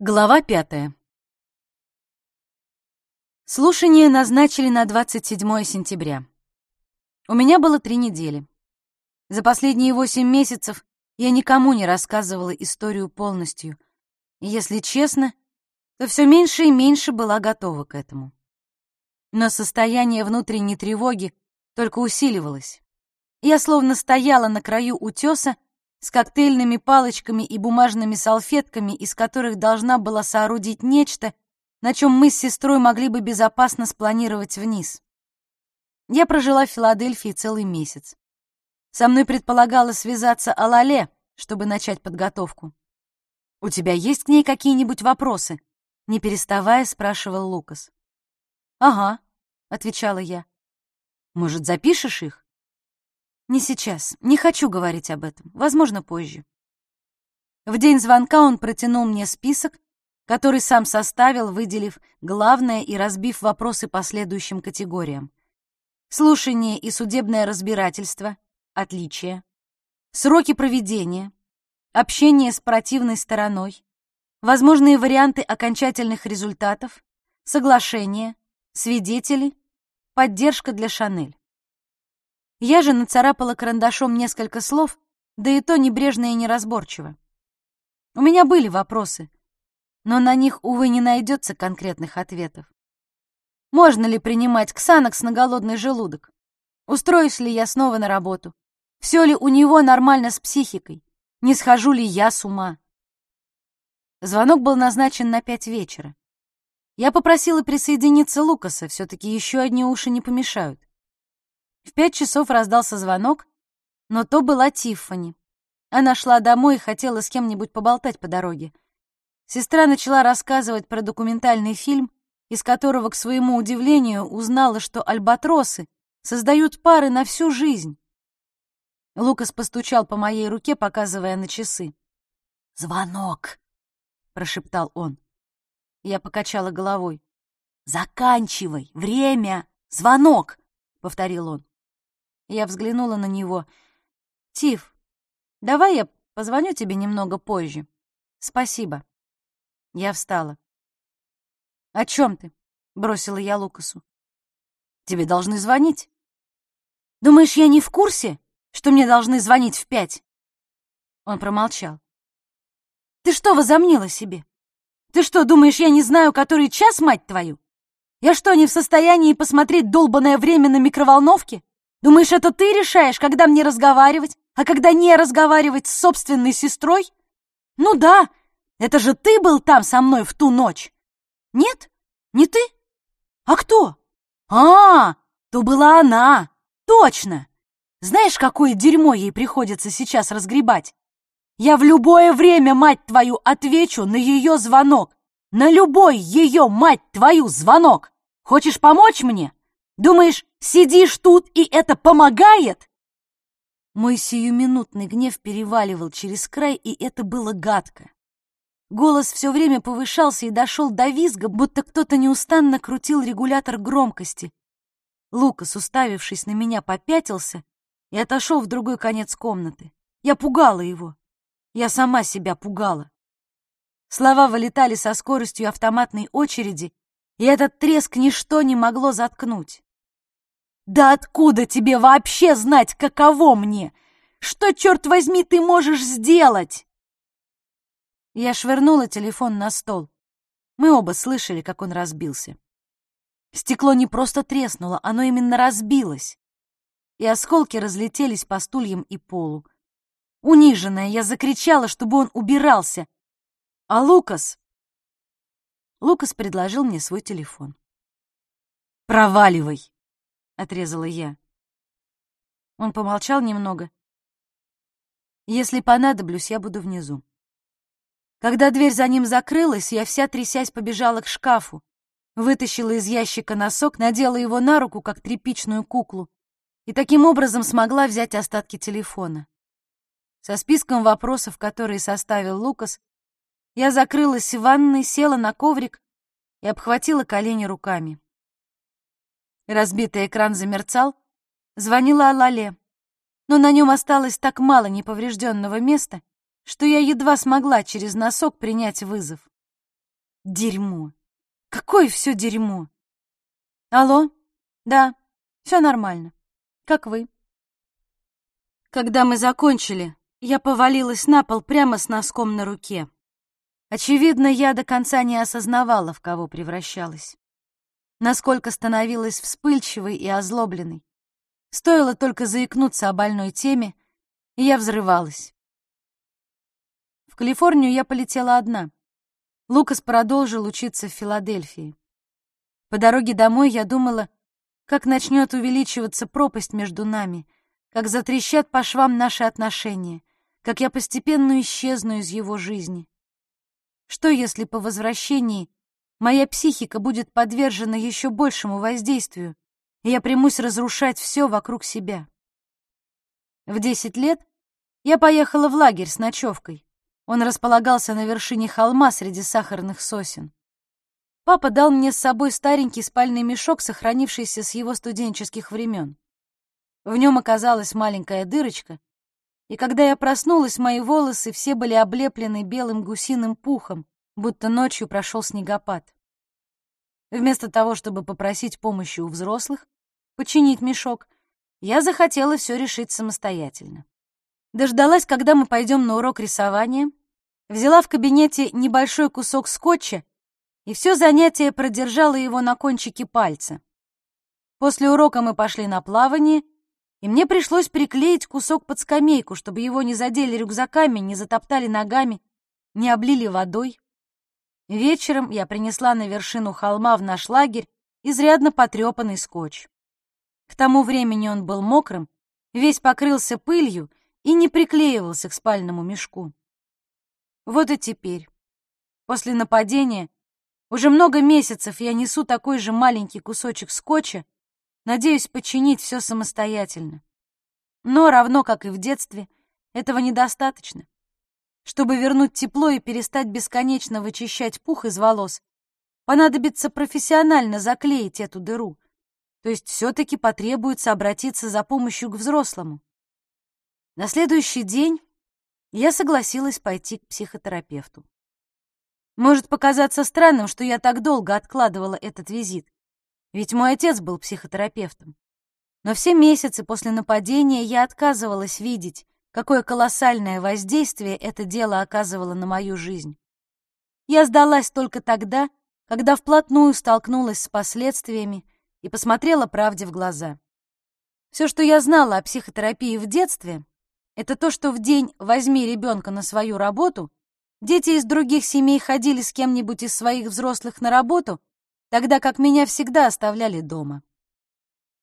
Глава пятая. Слушание назначили на 27 сентября. У меня было три недели. За последние восемь месяцев я никому не рассказывала историю полностью. И, если честно, то все меньше и меньше была готова к этому. Но состояние внутренней тревоги только усиливалось. Я словно стояла на краю утеса, с коктейльными палочками и бумажными салфетками, из которых должна была соорудить нечто, на чем мы с сестрой могли бы безопасно спланировать вниз. Я прожила в Филадельфии целый месяц. Со мной предполагалось связаться Алале, чтобы начать подготовку. «У тебя есть к ней какие-нибудь вопросы?» Не переставая, спрашивал Лукас. «Ага», — отвечала я. «Может, запишешь их?» Не сейчас. Не хочу говорить об этом. Возможно, позже. В день звонка он протянул мне список, который сам составил, выделив главное и разбив вопросы по следующим категориям. Слушание и судебное разбирательство, отличия, сроки проведения, общение с противной стороной, возможные варианты окончательных результатов, соглашение, свидетели, поддержка для Шанель. Я же нацарапала карандашом несколько слов, да и то небрежно и неразборчиво. У меня были вопросы, но на них, увы, не найдется конкретных ответов. Можно ли принимать ксанокс на голодный желудок? Устроюсь ли я снова на работу? Все ли у него нормально с психикой? Не схожу ли я с ума? Звонок был назначен на пять вечера. Я попросила присоединиться Лукаса, все-таки еще одни уши не помешают. В пять часов раздался звонок, но то была Тиффани. Она шла домой и хотела с кем-нибудь поболтать по дороге. Сестра начала рассказывать про документальный фильм, из которого, к своему удивлению, узнала, что альбатросы создают пары на всю жизнь. Лукас постучал по моей руке, показывая на часы. «Звонок!» — прошептал он. Я покачала головой. «Заканчивай! Время! Звонок!» — повторил он. Я взглянула на него. «Тиф, давай я позвоню тебе немного позже. Спасибо». Я встала. «О чем ты?» — бросила я Лукасу. «Тебе должны звонить». «Думаешь, я не в курсе, что мне должны звонить в пять?» Он промолчал. «Ты что возомнила себе? Ты что, думаешь, я не знаю, который час, мать твою? Я что, не в состоянии посмотреть долбанное время на микроволновке? Думаешь, это ты решаешь, когда мне разговаривать, а когда не разговаривать с собственной сестрой? Ну да, это же ты был там со мной в ту ночь. Нет? Не ты? А кто? А, то была она. Точно. Знаешь, какое дерьмо ей приходится сейчас разгребать? Я в любое время, мать твою, отвечу на ее звонок. На любой ее, мать твою, звонок. Хочешь помочь мне? Думаешь, сидишь тут, и это помогает?» Мой сиюминутный гнев переваливал через край, и это было гадко. Голос все время повышался и дошел до визга, будто кто-то неустанно крутил регулятор громкости. Лукас, уставившись на меня, попятился и отошел в другой конец комнаты. Я пугала его. Я сама себя пугала. Слова вылетали со скоростью автоматной очереди, и этот треск ничто не могло заткнуть. Да откуда тебе вообще знать, каково мне? Что, черт возьми, ты можешь сделать? Я швырнула телефон на стол. Мы оба слышали, как он разбился. Стекло не просто треснуло, оно именно разбилось. И осколки разлетелись по стульям и полу. Униженная, я закричала, чтобы он убирался. А Лукас... Лукас предложил мне свой телефон. «Проваливай!» Отрезала я. Он помолчал немного. Если понадоблюсь, я буду внизу. Когда дверь за ним закрылась, я вся трясясь побежала к шкафу, вытащила из ящика носок, надела его на руку, как тряпичную куклу, и таким образом смогла взять остатки телефона. Со списком вопросов, которые составил Лукас, я закрылась в ванной, села на коврик и обхватила колени руками. Разбитый экран замерцал. Звонила Алале. Но на нем осталось так мало неповрежденного места, что я едва смогла через носок принять вызов. Дерьмо. Какое все дерьмо. Алло? Да, все нормально. Как вы? Когда мы закончили, я повалилась на пол прямо с носком на руке. Очевидно, я до конца не осознавала, в кого превращалась. Насколько становилась вспыльчивой и озлобленной. Стоило только заикнуться о больной теме, и я взрывалась. В Калифорнию я полетела одна. Лукас продолжил учиться в Филадельфии. По дороге домой я думала, как начнет увеличиваться пропасть между нами, как затрещат по швам наши отношения, как я постепенно исчезну из его жизни. Что, если по возвращении моя психика будет подвержена еще большему воздействию, и я примусь разрушать все вокруг себя? В десять лет я поехала в лагерь с ночевкой. Он располагался на вершине холма среди сахарных сосен. Папа дал мне с собой старенький спальный мешок, сохранившийся с его студенческих времен. В нем оказалась маленькая дырочка, и когда я проснулась, мои волосы все были облеплены белым гусиным пухом, будто ночью прошел снегопад. Вместо того, чтобы попросить помощи у взрослых, починить мешок, я захотела все решить самостоятельно. Дождалась, когда мы пойдем на урок рисования, взяла в кабинете небольшой кусок скотча и все занятие продержала его на кончике пальца. После урока мы пошли на плавание, и мне пришлось приклеить кусок под скамейку, чтобы его не задели рюкзаками, не затоптали ногами, не облили водой. Вечером я принесла на вершину холма в наш лагерь изрядно потрепанный скотч. К тому времени он был мокрым, весь покрылся пылью и не приклеивался к спальному мешку. Вот и теперь, после нападения, уже много месяцев я несу такой же маленький кусочек скотча, надеюсь починить все самостоятельно. Но, равно как и в детстве, этого недостаточно. Чтобы вернуть тепло и перестать бесконечно вычищать пух из волос, понадобится профессионально заклеить эту дыру, то есть все-таки потребуется обратиться за помощью к взрослому. На следующий день я согласилась пойти к психотерапевту. Может показаться странным, что я так долго откладывала этот визит, ведь мой отец был психотерапевтом. Но все месяцы после нападения я отказывалась видеть, какое колоссальное воздействие это дело оказывало на мою жизнь. Я сдалась только тогда, когда вплотную столкнулась с последствиями и посмотрела правде в глаза. Все, что я знала о психотерапии в детстве, это то, что в день «возьми ребенка на свою работу» дети из других семей ходили с кем-нибудь из своих взрослых на работу, тогда как меня всегда оставляли дома.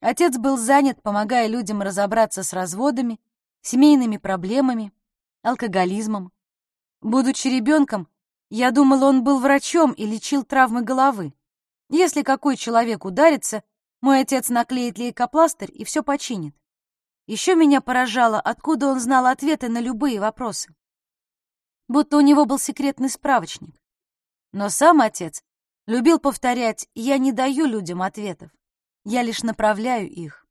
Отец был занят, помогая людям разобраться с разводами, семейными проблемами, алкоголизмом. Будучи ребенком, я думала, он был врачом и лечил травмы головы. Если какой человек ударится, мой отец наклеит лейкопластырь и все починит. Еще меня поражало, откуда он знал ответы на любые вопросы. Будто у него был секретный справочник. Но сам отец любил повторять «я не даю людям ответов, я лишь направляю их».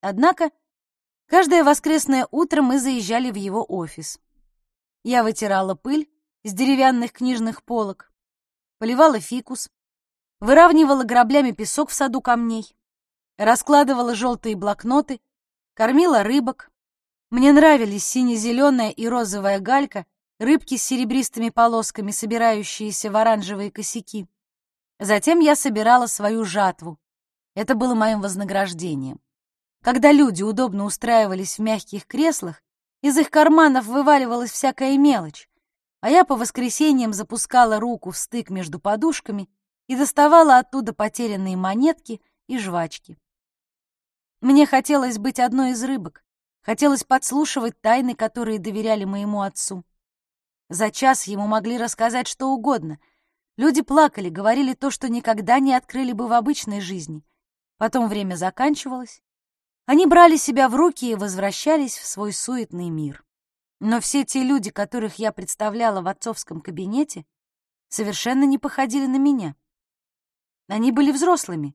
Однако каждое воскресное утро мы заезжали в его офис. Я вытирала пыль с деревянных книжных полок, поливала фикус, выравнивала граблями песок в саду камней, раскладывала желтые блокноты кормила рыбок. Мне нравились сине-зеленая и розовая галька, рыбки с серебристыми полосками, собирающиеся в оранжевые косяки. Затем я собирала свою жатву. Это было моим вознаграждением. Когда люди удобно устраивались в мягких креслах, из их карманов вываливалась всякая мелочь, а я по воскресеньям запускала руку в стык между подушками и доставала оттуда потерянные монетки и жвачки. Мне хотелось быть одной из рыбок, хотелось подслушивать тайны, которые доверяли моему отцу. За час ему могли рассказать что угодно. Люди плакали, говорили то, что никогда не открыли бы в обычной жизни. Потом время заканчивалось. Они брали себя в руки и возвращались в свой суетный мир. Но все те люди, которых я представляла в отцовском кабинете, совершенно не походили на меня. Они были взрослыми.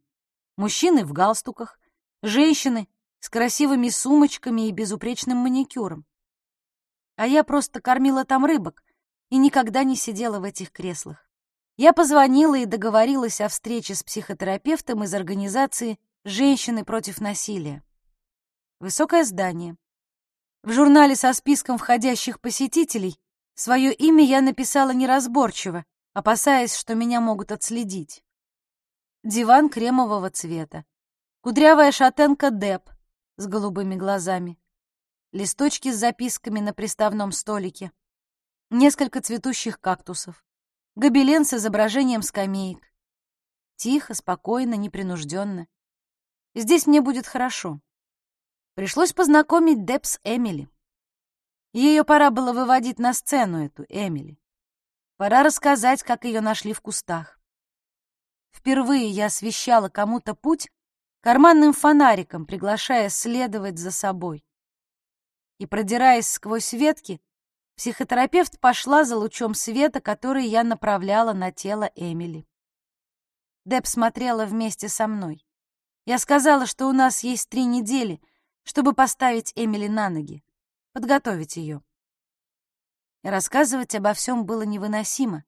Мужчины в галстуках, женщины с красивыми сумочками и безупречным маникюром. А я просто кормила там рыбок и никогда не сидела в этих креслах. я позвонила и договорилась о встрече с психотерапевтом из организации «Женщины против насилия». Высокое здание. В журнале со списком входящих посетителей свое имя я написала неразборчиво, опасаясь, что меня могут отследить. Диван кремового цвета. Кудрявая шатенка Деп с голубыми глазами. Листочки с записками на приставном столике. Несколько цветущих кактусов гобелен с изображением скамеек. Тихо, спокойно, непринужденно. Здесь мне будет хорошо. Пришлось познакомить Деп с Эмили. Ее пора было выводить на сцену, эту Эмили. Пора рассказать, как ее нашли в кустах. Впервые я освещала кому-то путь карманным фонариком, приглашая следовать за собой. И, продираясь сквозь ветки, Психотерапевт пошла за лучом света, который я направляла на тело Эмили. Деб смотрела вместе со мной. Я сказала, что у нас есть три недели, чтобы поставить Эмили на ноги, подготовить ее. Рассказывать обо всем было невыносимо,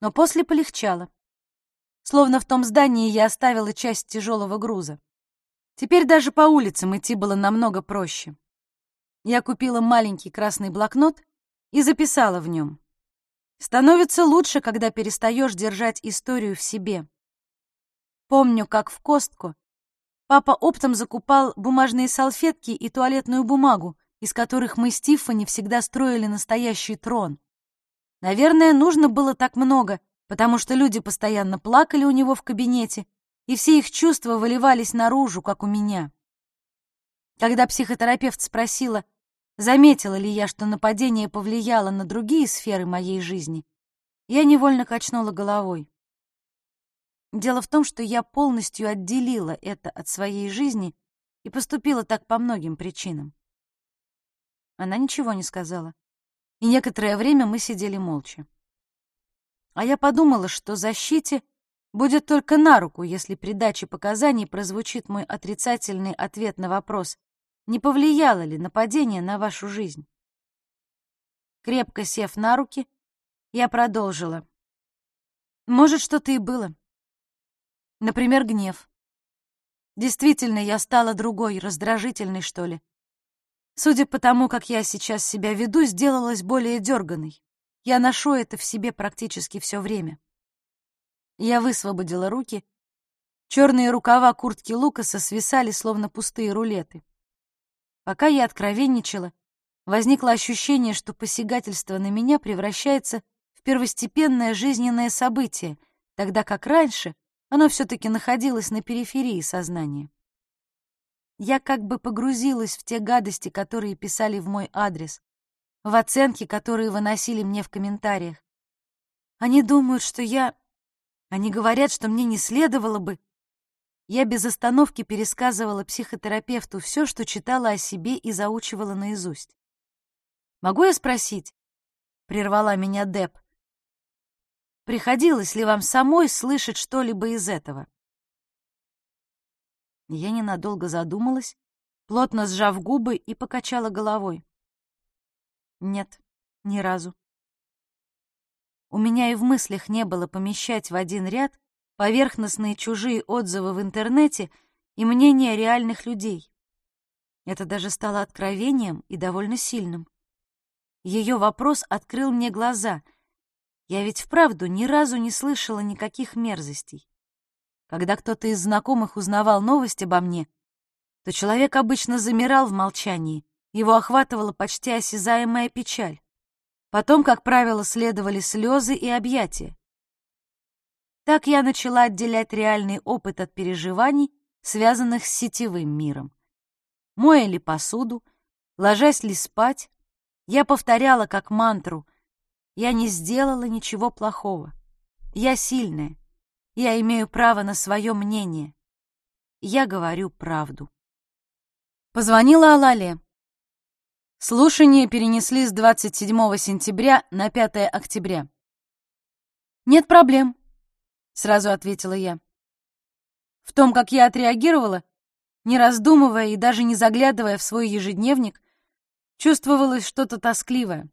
но после полегчало. Словно в том здании я оставила часть тяжелого груза. Теперь даже по улицам идти было намного проще. Я купила маленький красный блокнот и записала в нем. Становится лучше, когда перестаешь держать историю в себе. Помню, как в Костку папа оптом закупал бумажные салфетки и туалетную бумагу, из которых мы с Тиффани всегда строили настоящий трон. Наверное, нужно было так много, потому что люди постоянно плакали у него в кабинете, и все их чувства выливались наружу, как у меня. Когда психотерапевт спросила, Заметила ли я, что нападение повлияло на другие сферы моей жизни? Я невольно качнула головой. Дело в том, что я полностью отделила это от своей жизни и поступила так по многим причинам. Она ничего не сказала, и некоторое время мы сидели молча. А я подумала, что защите будет только на руку, если при даче показаний прозвучит мой отрицательный ответ на вопрос, не повлияло ли нападение на вашу жизнь? Крепко сев на руки, я продолжила. Может, что-то и было. Например, гнев. Действительно, я стала другой, раздражительной, что ли. Судя по тому, как я сейчас себя веду, сделалась более дерганой. Я ношу это в себе практически все время. Я высвободила руки. Черные рукава куртки Лукаса свисали, словно пустые рулеты. Пока я откровенничала, возникло ощущение, что посягательство на меня превращается в первостепенное жизненное событие, тогда как раньше оно все-таки находилось на периферии сознания. Я как бы погрузилась в те гадости, которые писали в мой адрес, в оценки, которые выносили мне в комментариях. Они думают, что я... Они говорят, что мне не следовало бы... Я без остановки пересказывала психотерапевту все, что читала о себе и заучивала наизусть. «Могу я спросить?» — прервала меня Деб. «Приходилось ли вам самой слышать что-либо из этого?» Я ненадолго задумалась, плотно сжав губы и покачала головой. «Нет, ни разу». У меня и в мыслях не было помещать в один ряд поверхностные чужие отзывы в интернете и мнения реальных людей. Это даже стало откровением и довольно сильным. Ее вопрос открыл мне глаза. Я ведь вправду ни разу не слышала никаких мерзостей. Когда кто-то из знакомых узнавал новость обо мне, то человек обычно замирал в молчании, его охватывала почти осязаемая печаль. Потом, как правило, следовали слезы и объятия. Так я начала отделять реальный опыт от переживаний, связанных с сетевым миром. Моя ли посуду, ложась ли спать, я повторяла как мантру «Я не сделала ничего плохого. Я сильная. Я имею право на свое мнение. Я говорю правду». Позвонила Алале. Слушание перенесли с 27 сентября на 5 октября. «Нет проблем», сразу ответила я. В том, как я отреагировала, не раздумывая и даже не заглядывая в свой ежедневник, чувствовалось что-то тоскливое.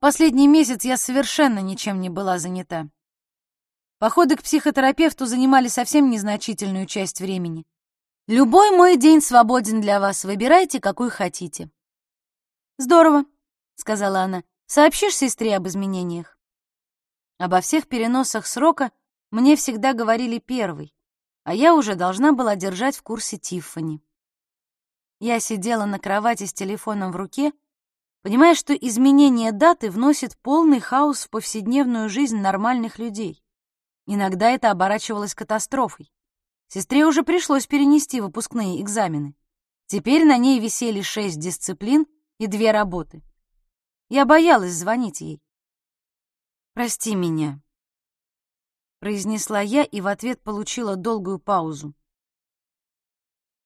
Последний месяц я совершенно ничем не была занята. Походы к психотерапевту занимали совсем незначительную часть времени. Любой мой день свободен для вас, выбирайте, какой хотите. Здорово, сказала она. Сообщишь сестре об изменениях? Обо всех переносах срока мне всегда говорили первый, а я уже должна была держать в курсе Тиффани. Я сидела на кровати с телефоном в руке, понимая, что изменение даты вносит полный хаос в повседневную жизнь нормальных людей. Иногда это оборачивалось катастрофой. Сестре уже пришлось перенести выпускные экзамены. Теперь на ней висели шесть дисциплин и две работы. Я боялась звонить ей. «Прости меня», — произнесла я и в ответ получила долгую паузу.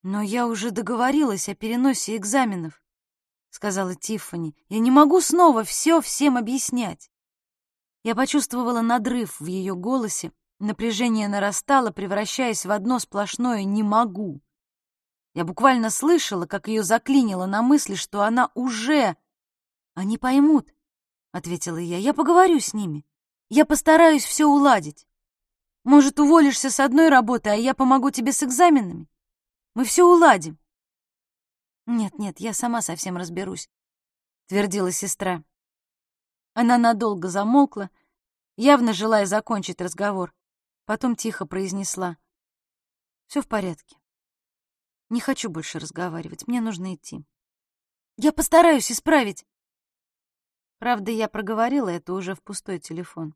«Но я уже договорилась о переносе экзаменов», — сказала Тиффани. «Я не могу снова все всем объяснять». Я почувствовала надрыв в ее голосе, напряжение нарастало, превращаясь в одно сплошное «не могу». Я буквально слышала, как ее заклинило на мысли, что она уже... «Они поймут», — ответила я. «Я поговорю с ними. Я постараюсь все уладить. Может, уволишься с одной работы, а я помогу тебе с экзаменами? Мы все уладим». «Нет, нет, я сама совсем разберусь», — твердила сестра. Она надолго замолкла, явно желая закончить разговор. Потом тихо произнесла. «Все в порядке. Не хочу больше разговаривать, мне нужно идти. Я постараюсь исправить». Правда, я проговорила это уже в пустой телефон.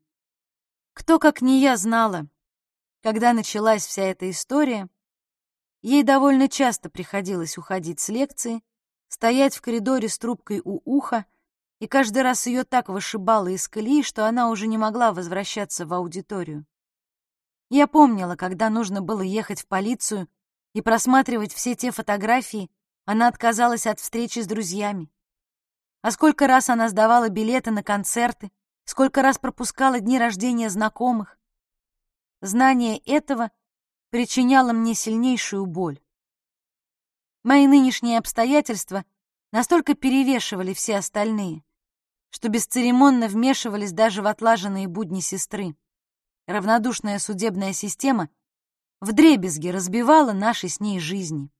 Кто, как не я, знала, когда началась вся эта история, ей довольно часто приходилось уходить с лекции, стоять в коридоре с трубкой у уха — и каждый раз ее так вышибало из колеи, что она уже не могла возвращаться в аудиторию. Я помнила, когда нужно было ехать в полицию и просматривать все те фотографии, она отказалась от встречи с друзьями. А сколько раз она сдавала билеты на концерты, сколько раз пропускала дни рождения знакомых. Знание этого причиняло мне сильнейшую боль. Мои нынешние обстоятельства настолько перевешивали все остальные, что бесцеремонно вмешивались даже в отлаженные будни сестры. Равнодушная судебная система вдребезги разбивала наши с ней жизни.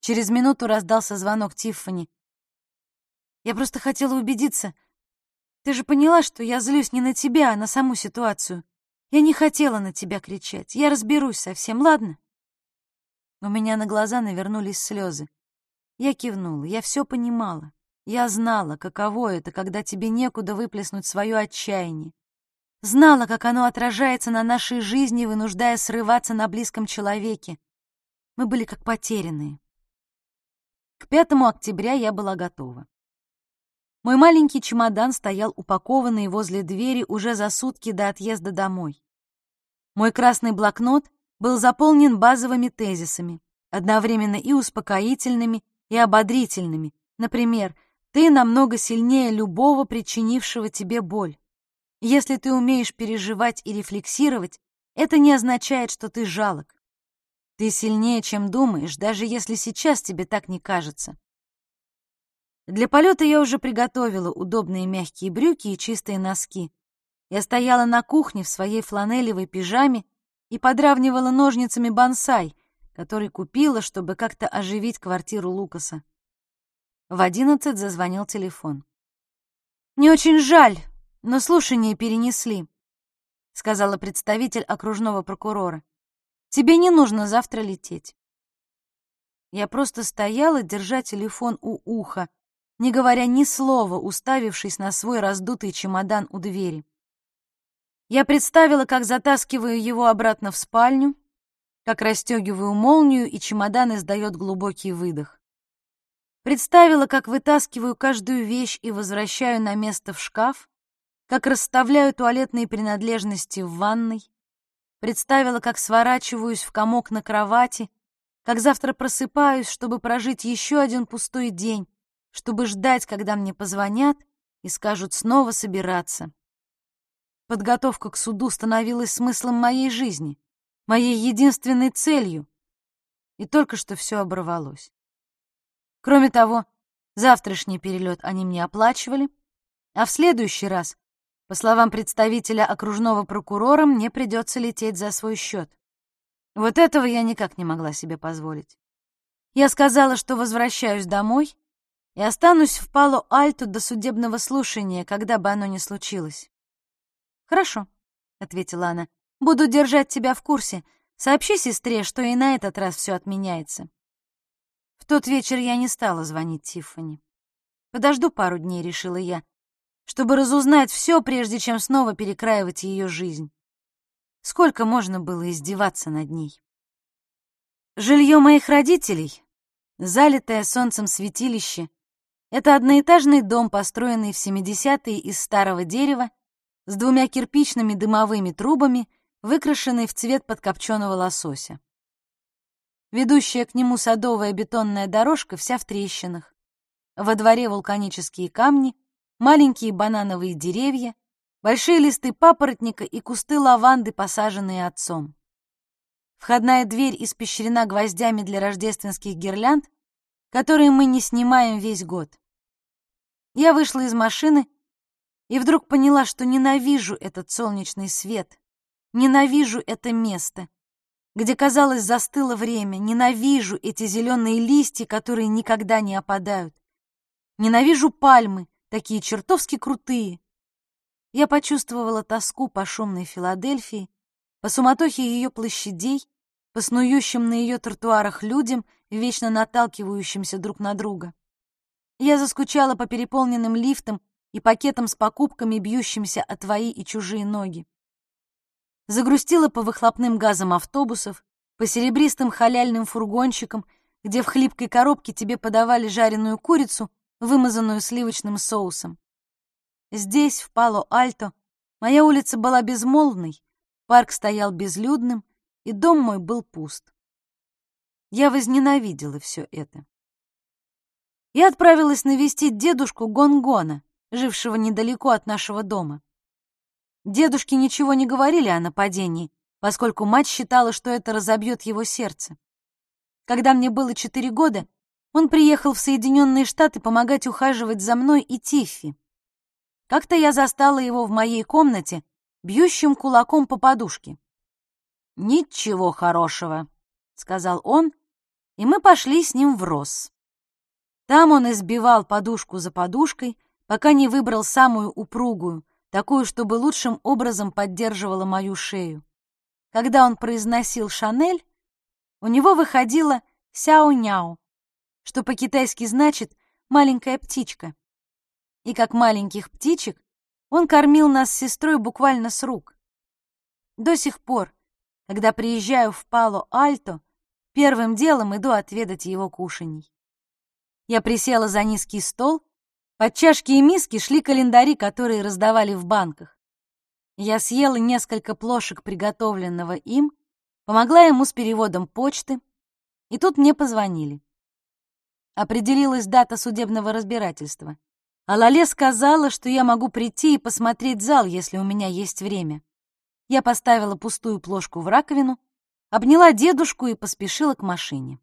Через минуту раздался звонок Тиффани. «Я просто хотела убедиться. Ты же поняла, что я злюсь не на тебя, а на саму ситуацию. Я не хотела на тебя кричать. Я разберусь совсем, ладно?» У меня на глаза навернулись слезы. Я кивнула, я все понимала. Я знала, каково это, когда тебе некуда выплеснуть свое отчаяние. Знала, как оно отражается на нашей жизни, вынуждая срываться на близком человеке. Мы были как потерянные. К 5 октября я была готова. Мой маленький чемодан стоял упакованный возле двери уже за сутки до отъезда домой. Мой красный блокнот был заполнен базовыми тезисами, одновременно и успокоительными, и ободрительными. Например, ты намного сильнее любого причинившего тебе боль. Если ты умеешь переживать и рефлексировать, это не означает, что ты жалок. Ты сильнее, чем думаешь, даже если сейчас тебе так не кажется. Для полета я уже приготовила удобные мягкие брюки и чистые носки. Я стояла на кухне в своей фланелевой пижаме и подравнивала ножницами бонсай, который купила, чтобы как-то оживить квартиру Лукаса. В одиннадцать зазвонил телефон. «Не очень жаль, но слушание перенесли», — сказала представитель окружного прокурора. «Тебе не нужно завтра лететь». Я просто стояла, держа телефон у уха, не говоря ни слова, уставившись на свой раздутый чемодан у двери. Я представила, как затаскиваю его обратно в спальню, как расстегиваю молнию, и чемодан издает глубокий выдох. Представила, как вытаскиваю каждую вещь и возвращаю на место в шкаф, как расставляю туалетные принадлежности в ванной. Представила, как сворачиваюсь в комок на кровати, как завтра просыпаюсь, чтобы прожить еще один пустой день, чтобы ждать, когда мне позвонят и скажут снова собираться. Подготовка к суду становилась смыслом моей жизни, моей единственной целью, и только что все оборвалось. Кроме того, завтрашний перелет они мне оплачивали, а в следующий раз По словам представителя окружного прокурора, мне придется лететь за свой счет. Вот этого я никак не могла себе позволить. Я сказала, что возвращаюсь домой и останусь в Пало-Альто до судебного слушания, когда бы оно ни случилось. «Хорошо», — ответила она, — «буду держать тебя в курсе. Сообщи сестре, что и на этот раз все отменяется». В тот вечер я не стала звонить Тиффани. Подожду пару дней, решила я, чтобы разузнать все, прежде чем снова перекраивать ее жизнь. Сколько можно было издеваться над ней? Жилье моих родителей, залитое солнцем святилище, это одноэтажный дом, построенный в 70-е из старого дерева, с двумя кирпичными дымовыми трубами, выкрашенный в цвет подкопченого лосося. Ведущая к нему садовая бетонная дорожка вся в трещинах. Во дворе вулканические камни, маленькие банановые деревья, большие листы папоротника и кусты лаванды, посаженные отцом. Входная дверь испещрена гвоздями для рождественских гирлянд, которые мы не снимаем весь год. Я вышла из машины и вдруг поняла, что ненавижу этот солнечный свет, ненавижу это место, где, казалось, застыло время, ненавижу эти зеленые листья, которые никогда не опадают. Ненавижу пальмы, такие чертовски крутые. Я почувствовала тоску по шумной Филадельфии, по суматохе ее площадей, по снующим на ее тротуарах людям, вечно наталкивающимся друг на друга. Я заскучала по переполненным лифтам и пакетам с покупками, бьющимся о твои и чужие ноги. Загрустила по выхлопным газам автобусов, по серебристым халяльным фургончикам, где в хлипкой коробке тебе подавали жареную курицу, вымазанную сливочным соусом. Здесь, в Пало-Альто, моя улица была безмолвной, парк стоял безлюдным, и дом мой был пуст. Я возненавидела все это. Я отправилась навестить дедушку Гонгона, жившего недалеко от нашего дома. Дедушке ничего не говорили о нападении, поскольку мать считала, что это разобьет его сердце. Когда мне было четыре года, он приехал в Соединенные Штаты помогать ухаживать за мной и Тиффи. Как-то я застала его в моей комнате, бьющим кулаком по подушке. «Ничего хорошего», — сказал он, и мы пошли с ним в Рос. Там он избивал подушку за подушкой, пока не выбрал самую упругую, такую, чтобы лучшим образом поддерживала мою шею. Когда он произносил «Шанель», у него выходило «сяо-няо», что по-китайски значит «маленькая птичка». И как маленьких птичек он кормил нас с сестрой буквально с рук. До сих пор, когда приезжаю в Пало-Альто, первым делом иду отведать его кушаний. Я присела за низкий стол, под чашки и миски шли календари, которые раздавали в банках. Я съела несколько плошек приготовленного им, помогла ему с переводом почты, и тут мне позвонили определилась дата судебного разбирательства. А Лале сказала, что я могу прийти и посмотреть зал, если у меня есть время. Я поставила пустую плошку в раковину, обняла дедушку и поспешила к машине.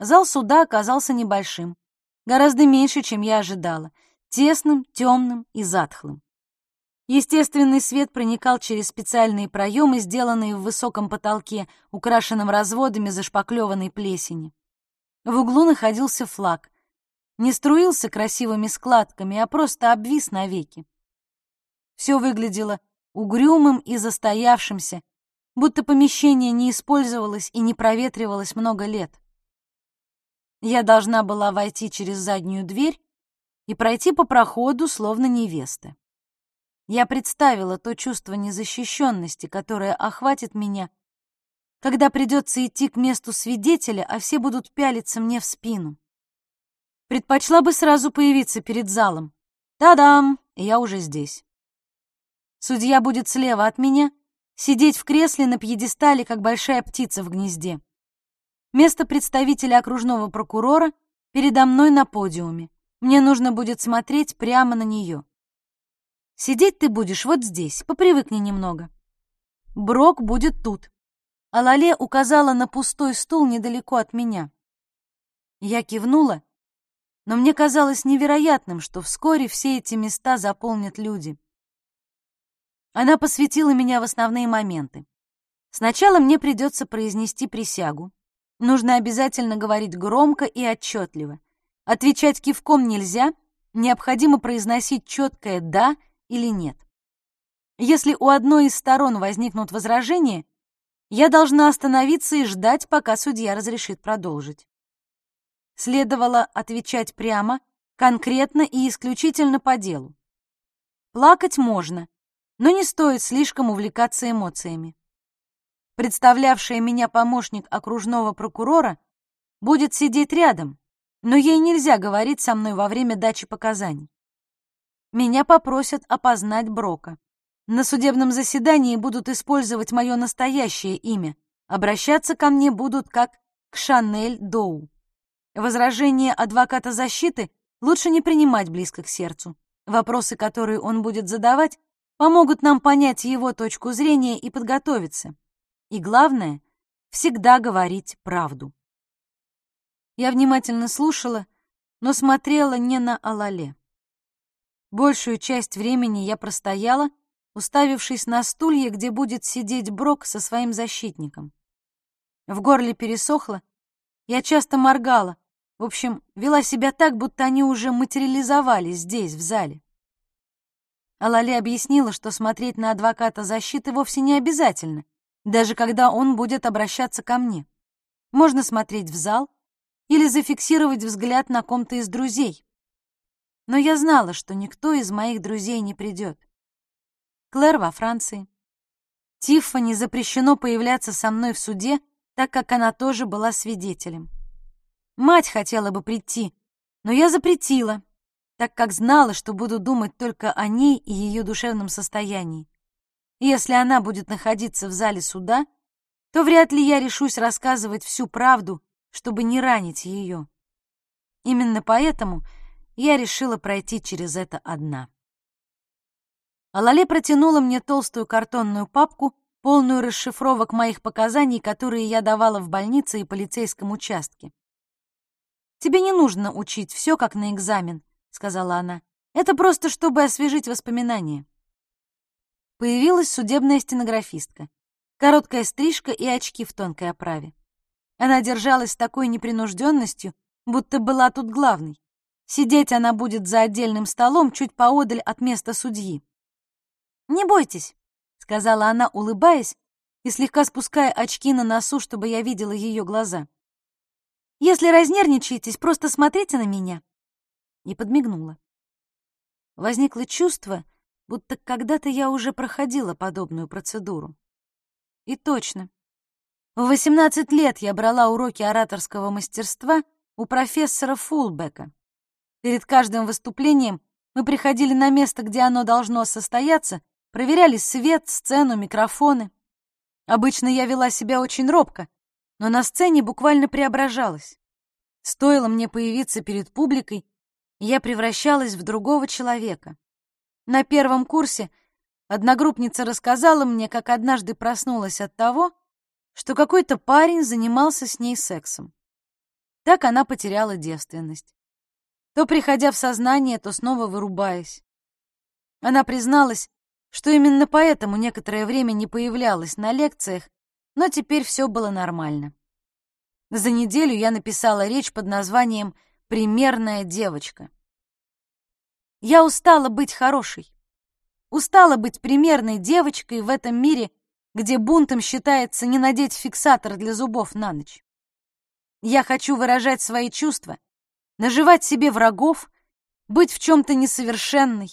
Зал суда оказался небольшим, гораздо меньше, чем я ожидала, тесным, темным и затхлым. Естественный свет проникал через специальные проемы, сделанные в высоком потолке, украшенном разводами зашпаклеванной плесени. В углу находился флаг. Не струился красивыми складками, а просто обвис навеки. Все выглядело угрюмым и застоявшимся, будто помещение не использовалось и не проветривалось много лет. Я должна была войти через заднюю дверь и пройти по проходу, словно невеста. Я представила то чувство незащищенности, которое охватит меня, когда придется идти к месту свидетеля, а все будут пялиться мне в спину. Предпочла бы сразу появиться перед залом. Та-дам! Я уже здесь. Судья будет слева от меня, сидеть в кресле на пьедестале, как большая птица в гнезде. Место представителя окружного прокурора передо мной на подиуме. Мне нужно будет смотреть прямо на нее. Сидеть ты будешь вот здесь, попривыкни немного. Брок будет тут а Лале указала на пустой стул недалеко от меня. Я кивнула, но мне казалось невероятным, что вскоре все эти места заполнят люди. Она посвятила меня в основные моменты. Сначала мне придется произнести присягу. Нужно обязательно говорить громко и отчетливо. Отвечать кивком нельзя, необходимо произносить четкое «да» или «нет». Если у одной из сторон возникнут возражения, я должна остановиться и ждать, пока судья разрешит продолжить. Следовало отвечать прямо, конкретно и исключительно по делу. Плакать можно, но не стоит слишком увлекаться эмоциями. Представлявшая меня помощник окружного прокурора будет сидеть рядом, но ей нельзя говорить со мной во время дачи показаний. Меня попросят опознать Брока. На судебном заседании будут использовать мое настоящее имя, обращаться ко мне будут как к Шанель Доу. Возражения адвоката защиты лучше не принимать близко к сердцу. Вопросы, которые он будет задавать, помогут нам понять его точку зрения и подготовиться. И главное, всегда говорить правду. Я внимательно слушала, но смотрела не на Алале. Большую часть времени я простояла, уставившись на стулья, где будет сидеть Брок со своим защитником. В горле пересохло, я часто моргала, в общем, вела себя так, будто они уже материализовались здесь, в зале. Алале объяснила, что смотреть на адвоката защиты вовсе не обязательно, даже когда он будет обращаться ко мне. Можно смотреть в зал или зафиксировать взгляд на ком-то из друзей. Но я знала, что никто из моих друзей не придет. Клэр во Франции. Тиффани запрещено появляться со мной в суде, так как она тоже была свидетелем. Мать хотела бы прийти, но я запретила, так как знала, что буду думать только о ней и ее душевном состоянии. Если она будет находиться в зале суда, то вряд ли я решусь рассказывать всю правду, чтобы не ранить ее. Именно поэтому я решила пройти через это одна. Алале протянула мне толстую картонную папку, полную расшифровок моих показаний, которые я давала в больнице и полицейском участке. «Тебе не нужно учить все, как на экзамен», — сказала она. «Это просто, чтобы освежить воспоминания». Появилась судебная стенографистка. Короткая стрижка и очки в тонкой оправе. Она держалась с такой непринужденностью, будто была тут главной. Сидеть она будет за отдельным столом чуть поодаль от места судьи. «Не бойтесь», — сказала она, улыбаясь и слегка спуская очки на носу, чтобы я видела ее глаза. «Если разнервничаетесь, просто смотрите на меня». И подмигнула. Возникло чувство, будто когда-то я уже проходила подобную процедуру. И точно. В 18 лет я брала уроки ораторского мастерства у профессора Фулбека. Перед каждым выступлением мы приходили на место, где оно должно состояться, проверяли свет, сцену, микрофоны. Обычно я вела себя очень робко, но на сцене буквально преображалась. Стоило мне появиться перед публикой, я превращалась в другого человека. На первом курсе одногруппница рассказала мне, как однажды проснулась от того, что какой-то парень занимался с ней сексом. Так она потеряла девственность. То приходя в сознание, то снова вырубаясь. Она призналась, что именно поэтому некоторое время не появлялась на лекциях, но теперь все было нормально. За неделю я написала речь под названием «Примерная девочка». Я устала быть хорошей. Устала быть примерной девочкой в этом мире, где бунтом считается не надеть фиксатор для зубов на ночь. Я хочу выражать свои чувства, наживать себе врагов, быть в чем-то несовершенной.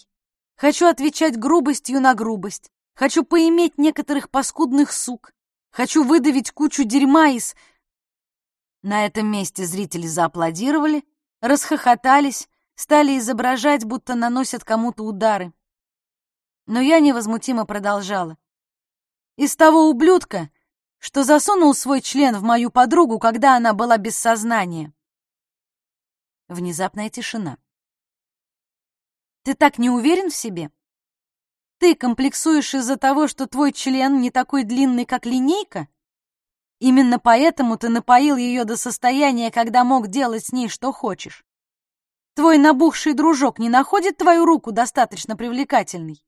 Хочу отвечать грубостью на грубость. Хочу поиметь некоторых паскудных сук. Хочу выдавить кучу дерьма из... На этом месте зрители зааплодировали, расхохотались, стали изображать, будто наносят кому-то удары. Но я невозмутимо продолжала. Из того ублюдка, что засунул свой член в мою подругу, когда она была без сознания. Внезапная тишина. Ты так не уверен в себе? Ты комплексуешь из-за того, что твой член не такой длинный, как линейка? Именно поэтому ты напоил ее до состояния, когда мог делать с ней что хочешь. Твой набухший дружок не находит твою руку достаточно привлекательной?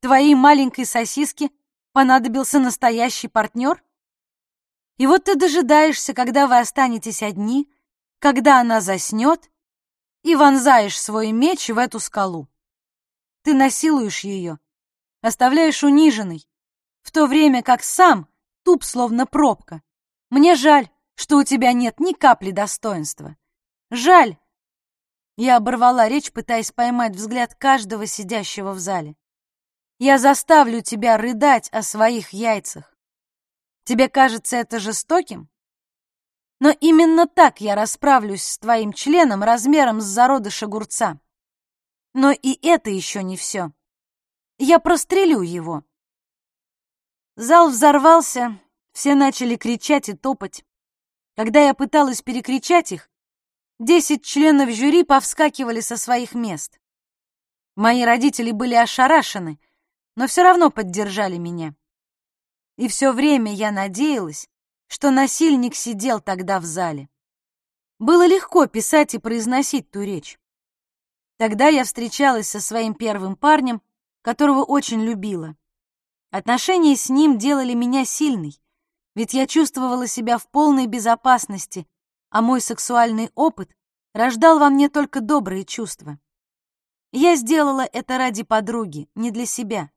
твоей маленькой сосиске понадобился настоящий партнер? И вот ты дожидаешься, когда вы останетесь одни, когда она заснет, и вонзаешь свой меч в эту скалу. Ты насилуешь ее, оставляешь униженной, в то время как сам туп, словно пробка. Мне жаль, что у тебя нет ни капли достоинства. Жаль. Я оборвала речь, пытаясь поймать взгляд каждого сидящего в зале. Я заставлю тебя рыдать о своих яйцах. Тебе кажется это жестоким? Но именно так я расправлюсь с твоим членом размером с зародыш огурца. Но и это еще не все. Я прострелю его. Зал взорвался, все начали кричать и топать. Когда я пыталась перекричать их, десять членов жюри повскакивали со своих мест. Мои родители были ошарашены, но все равно поддержали меня. И все время я надеялась, что насильник сидел тогда в зале. Было легко писать и произносить ту речь. Тогда я встречалась со своим первым парнем, которого очень любила. Отношения с ним делали меня сильной ведь я чувствовала себя в полной безопасности, а мой сексуальный опыт рождал во мне только добрые чувства. Я сделала это ради подруги, не для себя.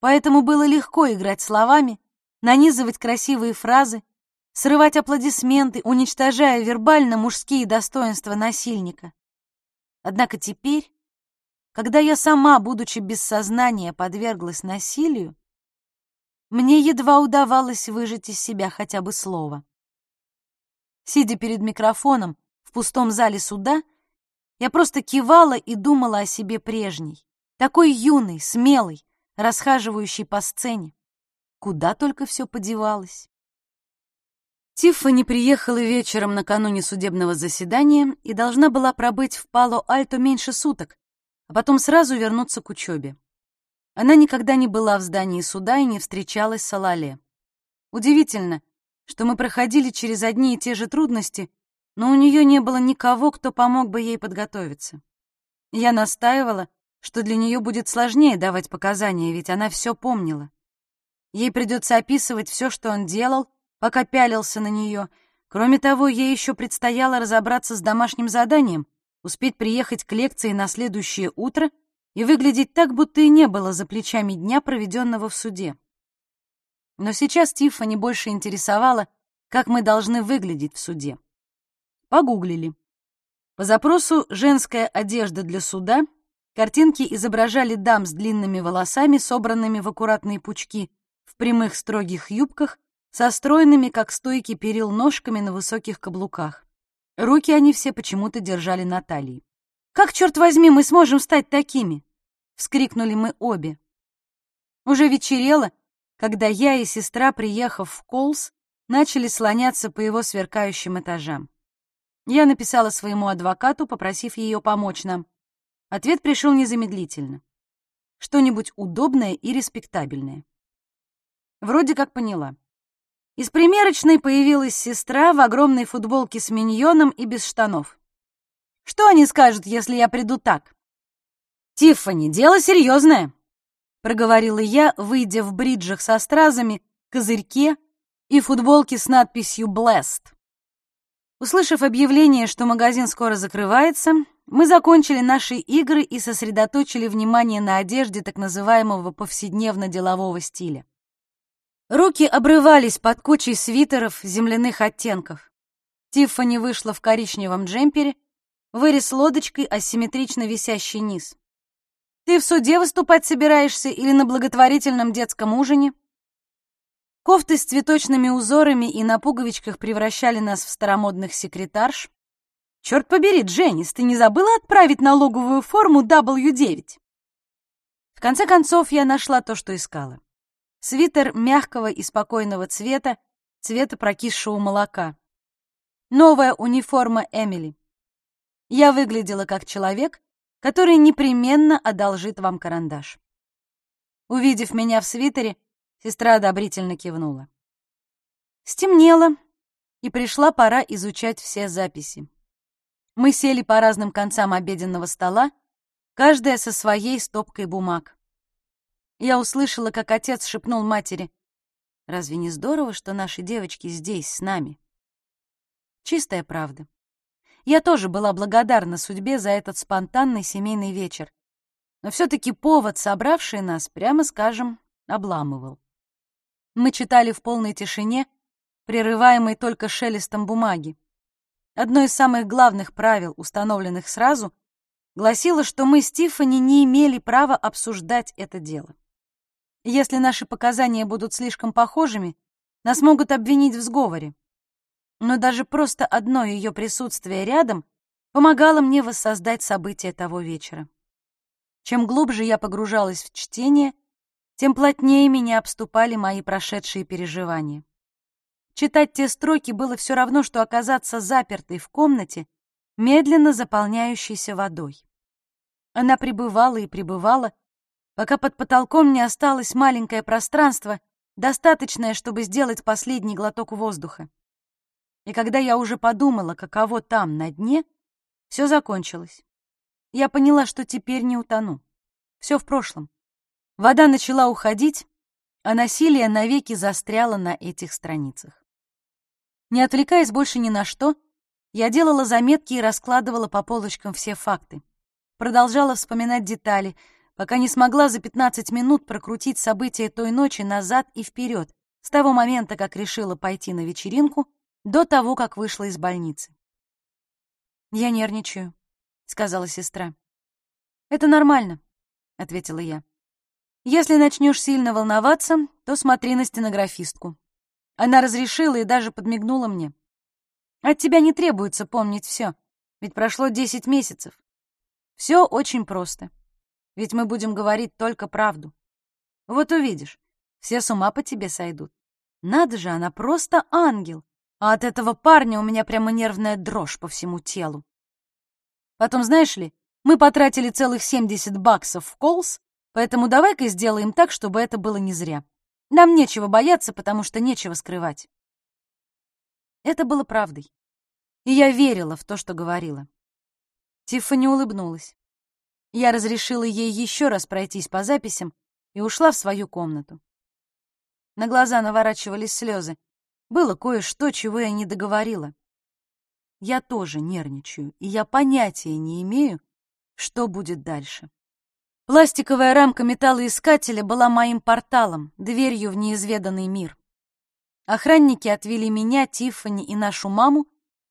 Поэтому было легко играть словами, нанизывать красивые фразы, срывать аплодисменты, уничтожая вербально мужские достоинства насильника. Однако теперь, когда я сама, будучи без сознания, подверглась насилию, мне едва удавалось выжать из себя хотя бы слово. Сидя перед микрофоном в пустом зале суда, я просто кивала и думала о себе прежней, такой юной, смелой, расхаживающей по сцене. Куда только все подевалось. Тиффани приехала вечером накануне судебного заседания и должна была пробыть в Пало-Альто меньше суток, а потом сразу вернуться к учебе. Она никогда не была в здании суда и не встречалась с Алале. Удивительно, что мы проходили через одни и те же трудности, но у нее не было никого, кто помог бы ей подготовиться. Я настаивала, что для нее будет сложнее давать показания, ведь она все помнила. Ей придется описывать все, что он делал, пока пялился на нее. Кроме того, ей еще предстояло разобраться с домашним заданием, успеть приехать к лекции на следующее утро — и выглядеть так, будто и не было за плечами дня, проведенного в суде. Но сейчас Тиффани больше интересовала, как мы должны выглядеть в суде. Погуглили. По запросу «женская одежда для суда» картинки изображали дам с длинными волосами, собранными в аккуратные пучки, в прямых строгих юбках, со стройными, как стойки перил, ножками на высоких каблуках. Руки они все почему-то держали на талии. «Как, черт возьми, мы сможем стать такими?» — вскрикнули мы обе. Уже вечерело, когда я и сестра, приехав в Колс, начали слоняться по его сверкающим этажам. Я написала своему адвокату, попросив ее помочь нам. Ответ пришел незамедлительно. Что-нибудь удобное и респектабельное. Вроде как поняла. Из примерочной появилась сестра в огромной футболке с миньоном и без штанов. Что они скажут, если я приду так? Тиффани, дело серьезное, проговорила я, выйдя в бриджах со стразами, козырьке и футболке с надписью «Blessed». Услышав объявление, что магазин скоро закрывается, мы закончили наши игры и сосредоточили внимание на одежде так называемого повседневно-делового стиля. Руки обрывались под кучей свитеров земляных оттенков. Тиффани вышла в коричневом джемпере Вырез лодочкой, асимметрично висящий низ. Ты в суде выступать собираешься или на благотворительном детском ужине? Кофты с цветочными узорами и на пуговичках превращали нас в старомодных секретарш. Черт побери, Дженнис, ты не забыла отправить налоговую форму W9? В конце концов, я нашла то, что искала. Свитер мягкого и спокойного цвета, цвета прокисшего молока. Новая униформа Эмили. Я выглядела как человек, который непременно одолжит вам карандаш. Увидев меня в свитере, сестра одобрительно кивнула. Стемнело, и пришла пора изучать все записи. Мы сели по разным концам обеденного стола, каждая со своей стопкой бумаг. Я услышала, как отец шепнул матери, «Разве не здорово, что наши девочки здесь, с нами?» Чистая правда. Я тоже была благодарна судьбе за этот спонтанный семейный вечер. Но все-таки повод, собравший нас, прямо скажем, обламывал. Мы читали в полной тишине, прерываемой только шелестом бумаги. Одно из самых главных правил, установленных сразу, гласило, что мы с Тиффани не имели права обсуждать это дело. Если наши показания будут слишком похожими, нас могут обвинить в сговоре но даже просто одно ее присутствие рядом помогало мне воссоздать события того вечера. Чем глубже я погружалась в чтение, тем плотнее меня обступали мои прошедшие переживания. Читать те строки было все равно, что оказаться запертой в комнате, медленно заполняющейся водой. Она пребывала и пребывала, пока под потолком не осталось маленькое пространство, достаточное, чтобы сделать последний глоток воздуха. И когда я уже подумала, каково там, на дне, все закончилось. Я поняла, что теперь не утону. Все в прошлом. Вода начала уходить, а насилие навеки застряло на этих страницах. Не отвлекаясь больше ни на что, я делала заметки и раскладывала по полочкам все факты. Продолжала вспоминать детали, пока не смогла за 15 минут прокрутить события той ночи назад и вперед, с того момента, как решила пойти на вечеринку, до того, как вышла из больницы. «Я нервничаю», — сказала сестра. «Это нормально», — ответила я. «Если начнешь сильно волноваться, то смотри на стенографистку». Она разрешила и даже подмигнула мне. «От тебя не требуется помнить все, ведь прошло десять месяцев. Все очень просто, ведь мы будем говорить только правду. Вот увидишь, все с ума по тебе сойдут. Надо же, она просто ангел а от этого парня у меня прямо нервная дрожь по всему телу. Потом, знаешь ли, мы потратили целых 70 баксов в Колс, поэтому давай-ка сделаем так, чтобы это было не зря. Нам нечего бояться, потому что нечего скрывать. Это было правдой. И я верила в то, что говорила. Тиффани улыбнулась. Я разрешила ей еще раз пройтись по записям и ушла в свою комнату. На глаза наворачивались слезы. Было кое-что, чего я не договорила. Я тоже нервничаю, и я понятия не имею, что будет дальше. Пластиковая рамка металлоискателя была моим порталом, дверью в неизведанный мир. Охранники отвели меня, Тиффани и нашу маму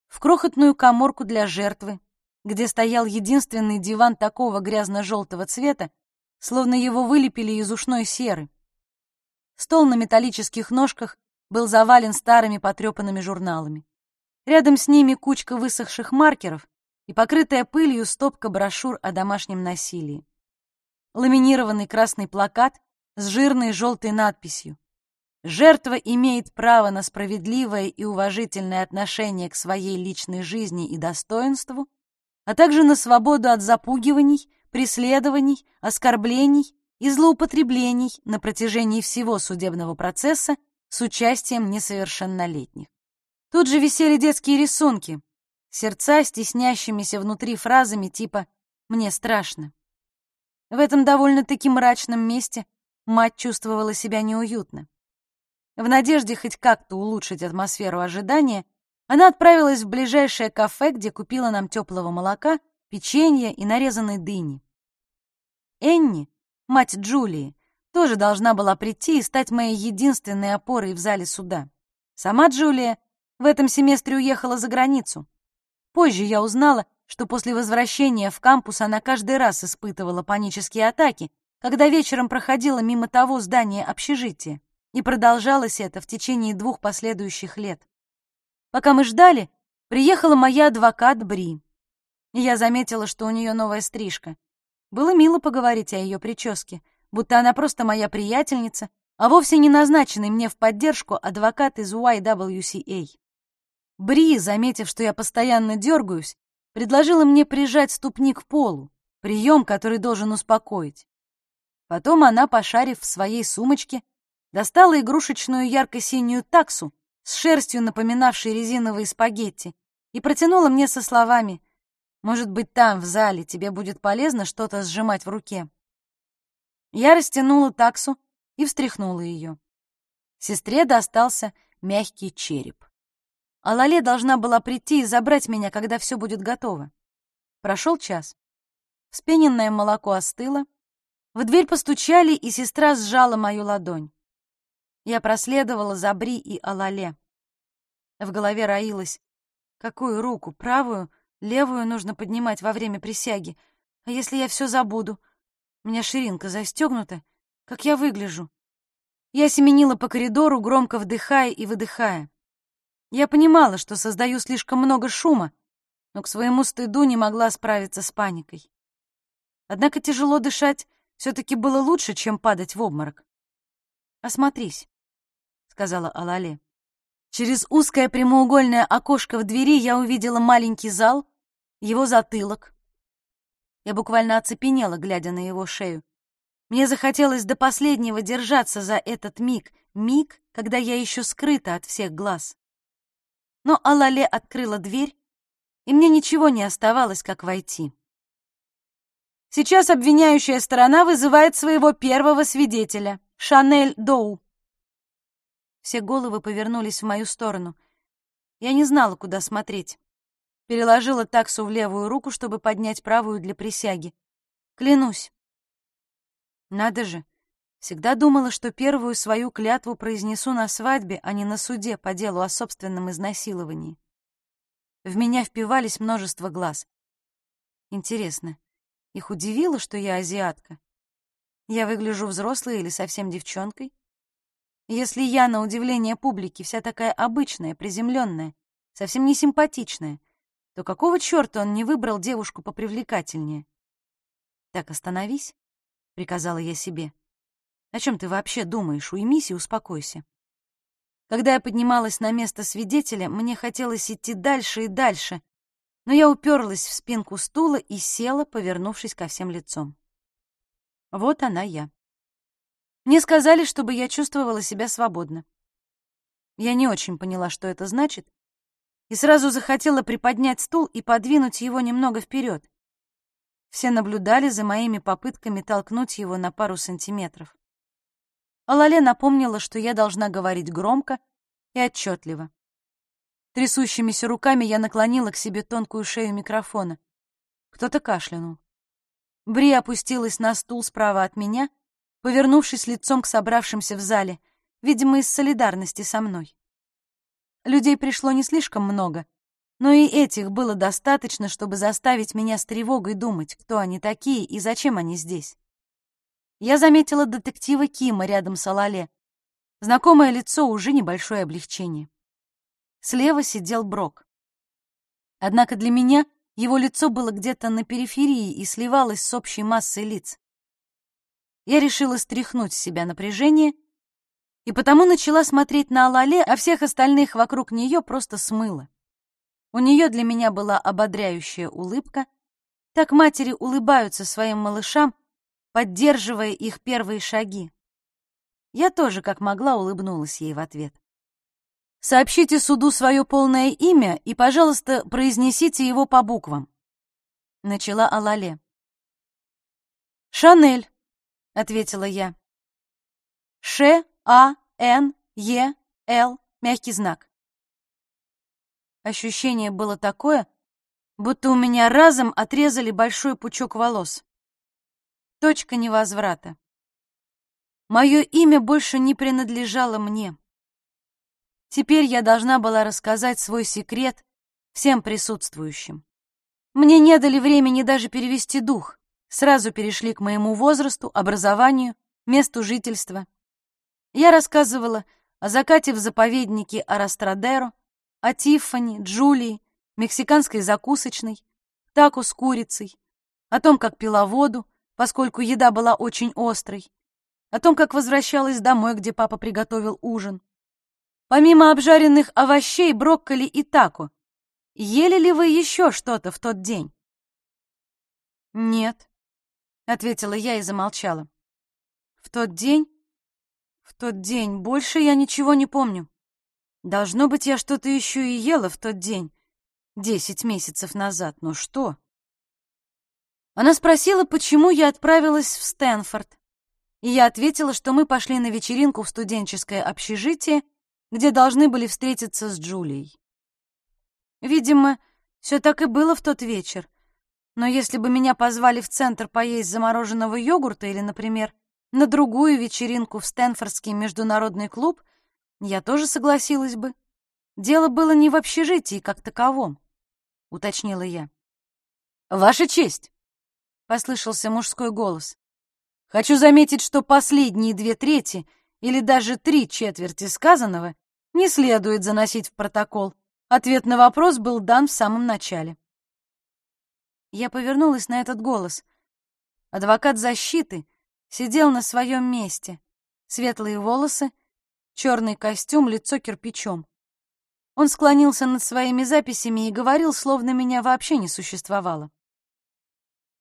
в крохотную коморку для жертвы, где стоял единственный диван такого грязно-желтого цвета, словно его вылепили из ушной серы. Стол на металлических ножках был завален старыми потрепанными журналами. Рядом с ними кучка высохших маркеров и покрытая пылью стопка брошюр о домашнем насилии. Ламинированный красный плакат с жирной желтой надписью «Жертва имеет право на справедливое и уважительное отношение к своей личной жизни и достоинству, а также на свободу от запугиваний, преследований, оскорблений и злоупотреблений на протяжении всего судебного процесса с участием несовершеннолетних. Тут же висели детские рисунки, сердца стеснящимися внутри фразами типа «мне страшно». В этом довольно-таки мрачном месте мать чувствовала себя неуютно. В надежде хоть как-то улучшить атмосферу ожидания, она отправилась в ближайшее кафе, где купила нам теплого молока, печенья и нарезанной дыни. Энни, мать Джулии, тоже должна была прийти и стать моей единственной опорой в зале суда. Сама Джулия в этом семестре уехала за границу. Позже я узнала, что после возвращения в кампус она каждый раз испытывала панические атаки, когда вечером проходила мимо того здания общежития, и продолжалось это в течение двух последующих лет. Пока мы ждали, приехала моя адвокат Бри. Я заметила, что у нее новая стрижка. Было мило поговорить о ее прическе — будто она просто моя приятельница, а вовсе не назначенный мне в поддержку адвокат из YWCA. Бри, заметив, что я постоянно дергаюсь, предложила мне прижать ступни к полу, прием, который должен успокоить. Потом она, пошарив в своей сумочке, достала игрушечную ярко-синюю таксу с шерстью, напоминавшей резиновые спагетти, и протянула мне со словами «Может быть, там, в зале, тебе будет полезно что-то сжимать в руке». Я растянула таксу и встряхнула ее. Сестре достался мягкий череп. А Лале должна была прийти и забрать меня, когда все будет готово. Прошел час. Вспененное молоко остыло. В дверь постучали, и сестра сжала мою ладонь. Я проследовала за Бри и Алале. В голове роилась, какую руку, правую, левую нужно поднимать во время присяги. А если я все забуду? У меня ширинка застегнута. Как я выгляжу? Я семенила по коридору, громко вдыхая и выдыхая. Я понимала, что создаю слишком много шума, но к своему стыду не могла справиться с паникой. Однако тяжело дышать все-таки было лучше, чем падать в обморок. «Осмотрись», — сказала Алале. Через узкое прямоугольное окошко в двери я увидела маленький зал, его затылок. Я буквально оцепенела, глядя на его шею. Мне захотелось до последнего держаться за этот миг, миг, когда я еще скрыта от всех глаз. Но Алале открыла дверь, и мне ничего не оставалось, как войти. Сейчас обвиняющая сторона вызывает своего первого свидетеля, Шанель Доу. Все головы повернулись в мою сторону. Я не знала, куда смотреть. Переложила таксу в левую руку, чтобы поднять правую для присяги. Клянусь, надо же, всегда думала, что первую свою клятву произнесу на свадьбе, а не на суде по делу о собственном изнасиловании. В меня впивались множество глаз. Интересно, их удивило, что я азиатка? Я выгляжу взрослой или совсем девчонкой? Если я, на удивление публики, вся такая обычная, приземленная, совсем не симпатичная, то какого черта он не выбрал девушку попривлекательнее? Так, остановись. — приказала я себе. «О чем ты вообще думаешь? Уймись и успокойся». Когда я поднималась на место свидетеля, мне хотелось идти дальше и дальше, но я уперлась в спинку стула и села, повернувшись ко всем лицом. Вот она я. Мне сказали, чтобы я чувствовала себя свободно. Я не очень поняла, что это значит, и сразу захотела приподнять стул и подвинуть его немного вперед. Все наблюдали за моими попытками толкнуть его на пару сантиметров. Алале напомнила, что я должна говорить громко и отчетливо. Трясущимися руками я наклонила к себе тонкую шею микрофона. Кто-то кашлянул. Бри опустилась на стул справа от меня, повернувшись лицом к собравшимся в зале, видимо, из солидарности со мной. Людей пришло не слишком много, но и этих было достаточно, чтобы заставить меня с тревогой думать, кто они такие и зачем они здесь. Я заметила детектива Кима рядом с Алале. Знакомое лицо уже небольшое облегчение. Слева сидел Брок. Однако для меня его лицо было где-то на периферии и сливалось с общей массой лиц. Я решила стряхнуть с себя напряжение и потому начала смотреть на Алале, а всех остальных вокруг нее просто смыло. У нее для меня была ободряющая улыбка. Так матери улыбаются своим малышам, поддерживая их первые шаги. Я тоже, как могла, улыбнулась ей в ответ. «Сообщите суду свое полное имя и, пожалуйста, произнесите его по буквам», — начала Алале. «Шанель», — ответила я. Ш-А-Н-Е-Л, мягкий знак. Ощущение было такое, будто у меня разом отрезали большой пучок волос. Точка невозврата. Мое имя больше не принадлежало мне. Теперь я должна была рассказать свой секрет всем присутствующим. Мне не дали времени даже перевести дух. Сразу перешли к моему возрасту, образованию, месту жительства. Я рассказывала о закате в заповеднике Арастрадеро, о Тиффани, Джулии, мексиканской закусочной, тако с курицей, о том, как пила воду, поскольку еда была очень острой, о том, как возвращалась домой, где папа приготовил ужин. Помимо обжаренных овощей, брокколи и тако, ели ли вы еще что-то в тот день? «Нет», — ответила я и замолчала. «В тот день? В тот день больше я ничего не помню. Должно быть, я что-то еще и ела в тот день, десять месяцев назад, но что? Она спросила, почему я отправилась в Стэнфорд. и я ответила, что мы пошли на вечеринку в студенческое общежитие, где должны были встретиться с Джулией. Видимо, все так и было в тот вечер. Но если бы меня позвали в центр поесть замороженного йогурта или, например, на другую вечеринку в Стэнфордский международный клуб, я тоже согласилась бы. Дело было не в общежитии как таковом, — уточнила я. «Ваша честь!» — послышался мужской голос. «Хочу заметить, что последние две трети или даже три четверти сказанного не следует заносить в протокол. Ответ на вопрос был дан в самом начале. Я повернулась на этот голос. Адвокат защиты сидел на своем месте. Светлые волосы, черный костюм, лицо кирпичом. Он склонился над своими записями и говорил, словно меня вообще не существовало.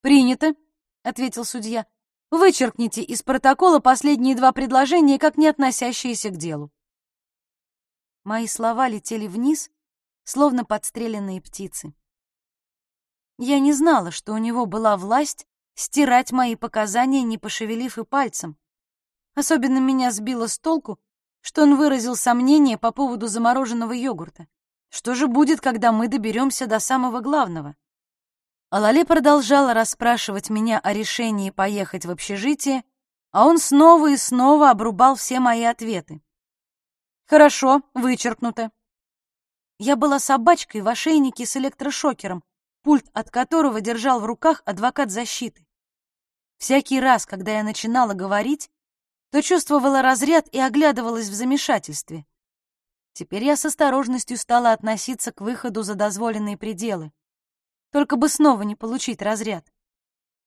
«Принято», — ответил судья. «Вычеркните из протокола последние два предложения, как не относящиеся к делу». Мои слова летели вниз, словно подстреленные птицы. Я не знала, что у него была власть стирать мои показания, не пошевелив и пальцем. Особенно меня сбило с толку, что он выразил сомнение по поводу замороженного йогурта. Что же будет, когда мы доберемся до самого главного? Алале продолжала расспрашивать меня о решении поехать в общежитие, а он снова и снова обрубал все мои ответы. «Хорошо, вычеркнуто. Я была собачкой в ошейнике с электрошокером, пульт от которого держал в руках адвокат защиты. Всякий раз, когда я начинала говорить, то чувствовала разряд и оглядывалась в замешательстве. Теперь я с осторожностью стала относиться к выходу за дозволенные пределы. Только бы снова не получить разряд.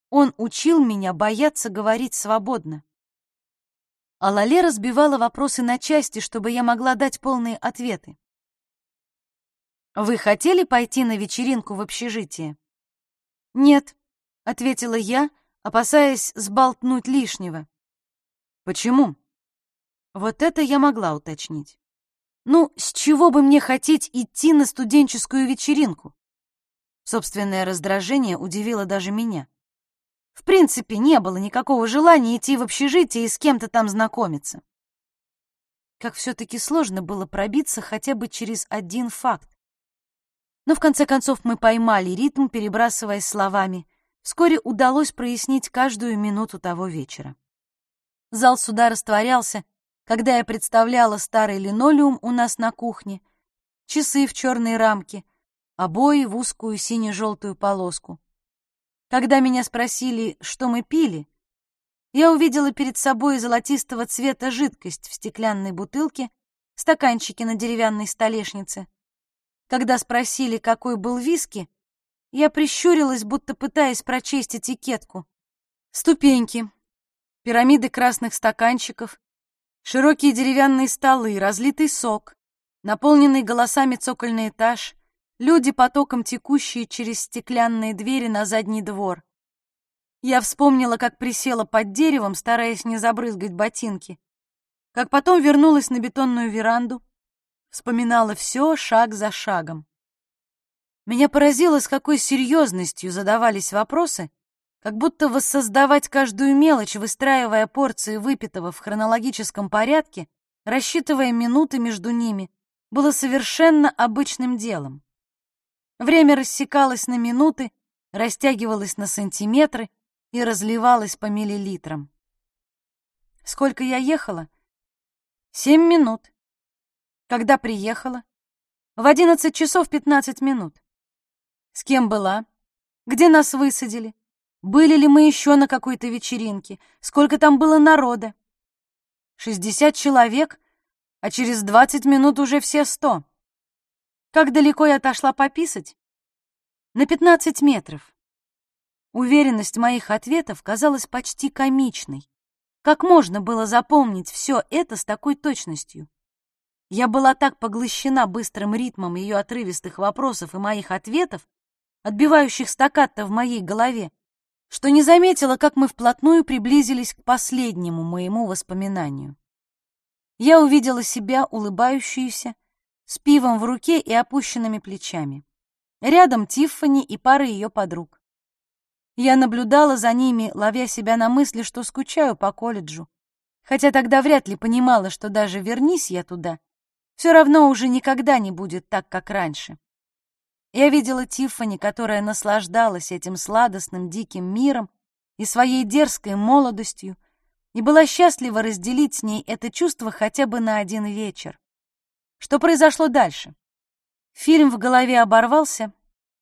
Он учил меня бояться говорить свободно. А Лале разбивала вопросы на части, чтобы я могла дать полные ответы. Вы хотели пойти на вечеринку в общежитие? Нет, ответила я, опасаясь сболтнуть лишнего. Почему? Вот это я могла уточнить. Ну, с чего бы мне хотеть идти на студенческую вечеринку? Собственное раздражение удивило даже меня. В принципе, не было никакого желания идти в общежитие и с кем-то там знакомиться. Как все-таки сложно было пробиться хотя бы через один факт. Но в конце концов мы поймали ритм, перебрасываясь словами. Вскоре удалось прояснить каждую минуту того вечера. Зал суда растворялся, когда я представляла старый линолеум у нас на кухне, часы в черной рамке, обои в узкую сине-желтую полоску. Когда меня спросили, что мы пили, я увидела перед собой золотистого цвета жидкость в стеклянной бутылке, стаканчики на деревянной столешнице, когда спросили, какой был виски, я прищурилась, будто пытаясь прочесть этикетку. Ступеньки, пирамиды красных стаканчиков, широкие деревянные столы, разлитый сок, наполненный голосами цокольный этаж, люди, потоком текущие через стеклянные двери на задний двор. Я вспомнила, как присела под деревом, стараясь не забрызгать ботинки, как потом вернулась на бетонную веранду, вспоминала все шаг за шагом. Меня поразило, с какой серьезностью задавались вопросы, как будто воссоздавать каждую мелочь, выстраивая порции выпитого в хронологическом порядке, рассчитывая минуты между ними, было совершенно обычным делом. Время рассекалось на минуты, растягивалось на сантиметры и разливалось по миллилитрам. Сколько я ехала? Семь минут. Когда приехала? В одиннадцать часов пятнадцать минут. С кем была? Где нас высадили? Были ли мы еще на какой-то вечеринке? Сколько там было народа? Шестьдесят человек, а через двадцать минут уже все сто. Как далеко я отошла пописать? На пятнадцать метров. Уверенность моих ответов казалась почти комичной. Как можно было запомнить все это с такой точностью? Я была так поглощена быстрым ритмом ее отрывистых вопросов и моих ответов, отбивающих стаккато в моей голове, что не заметила, как мы вплотную приблизились к последнему моему воспоминанию. Я увидела себя, улыбающуюся, с пивом в руке и опущенными плечами. Рядом Тиффани и пара ее подруг. Я наблюдала за ними, ловя себя на мысли, что скучаю по колледжу, хотя тогда вряд ли понимала, что даже вернись я туда, все равно уже никогда не будет так, как раньше. Я видела Тиффани, которая наслаждалась этим сладостным диким миром и своей дерзкой молодостью, и была счастлива разделить с ней это чувство хотя бы на один вечер. Что произошло дальше? Фильм в голове оборвался,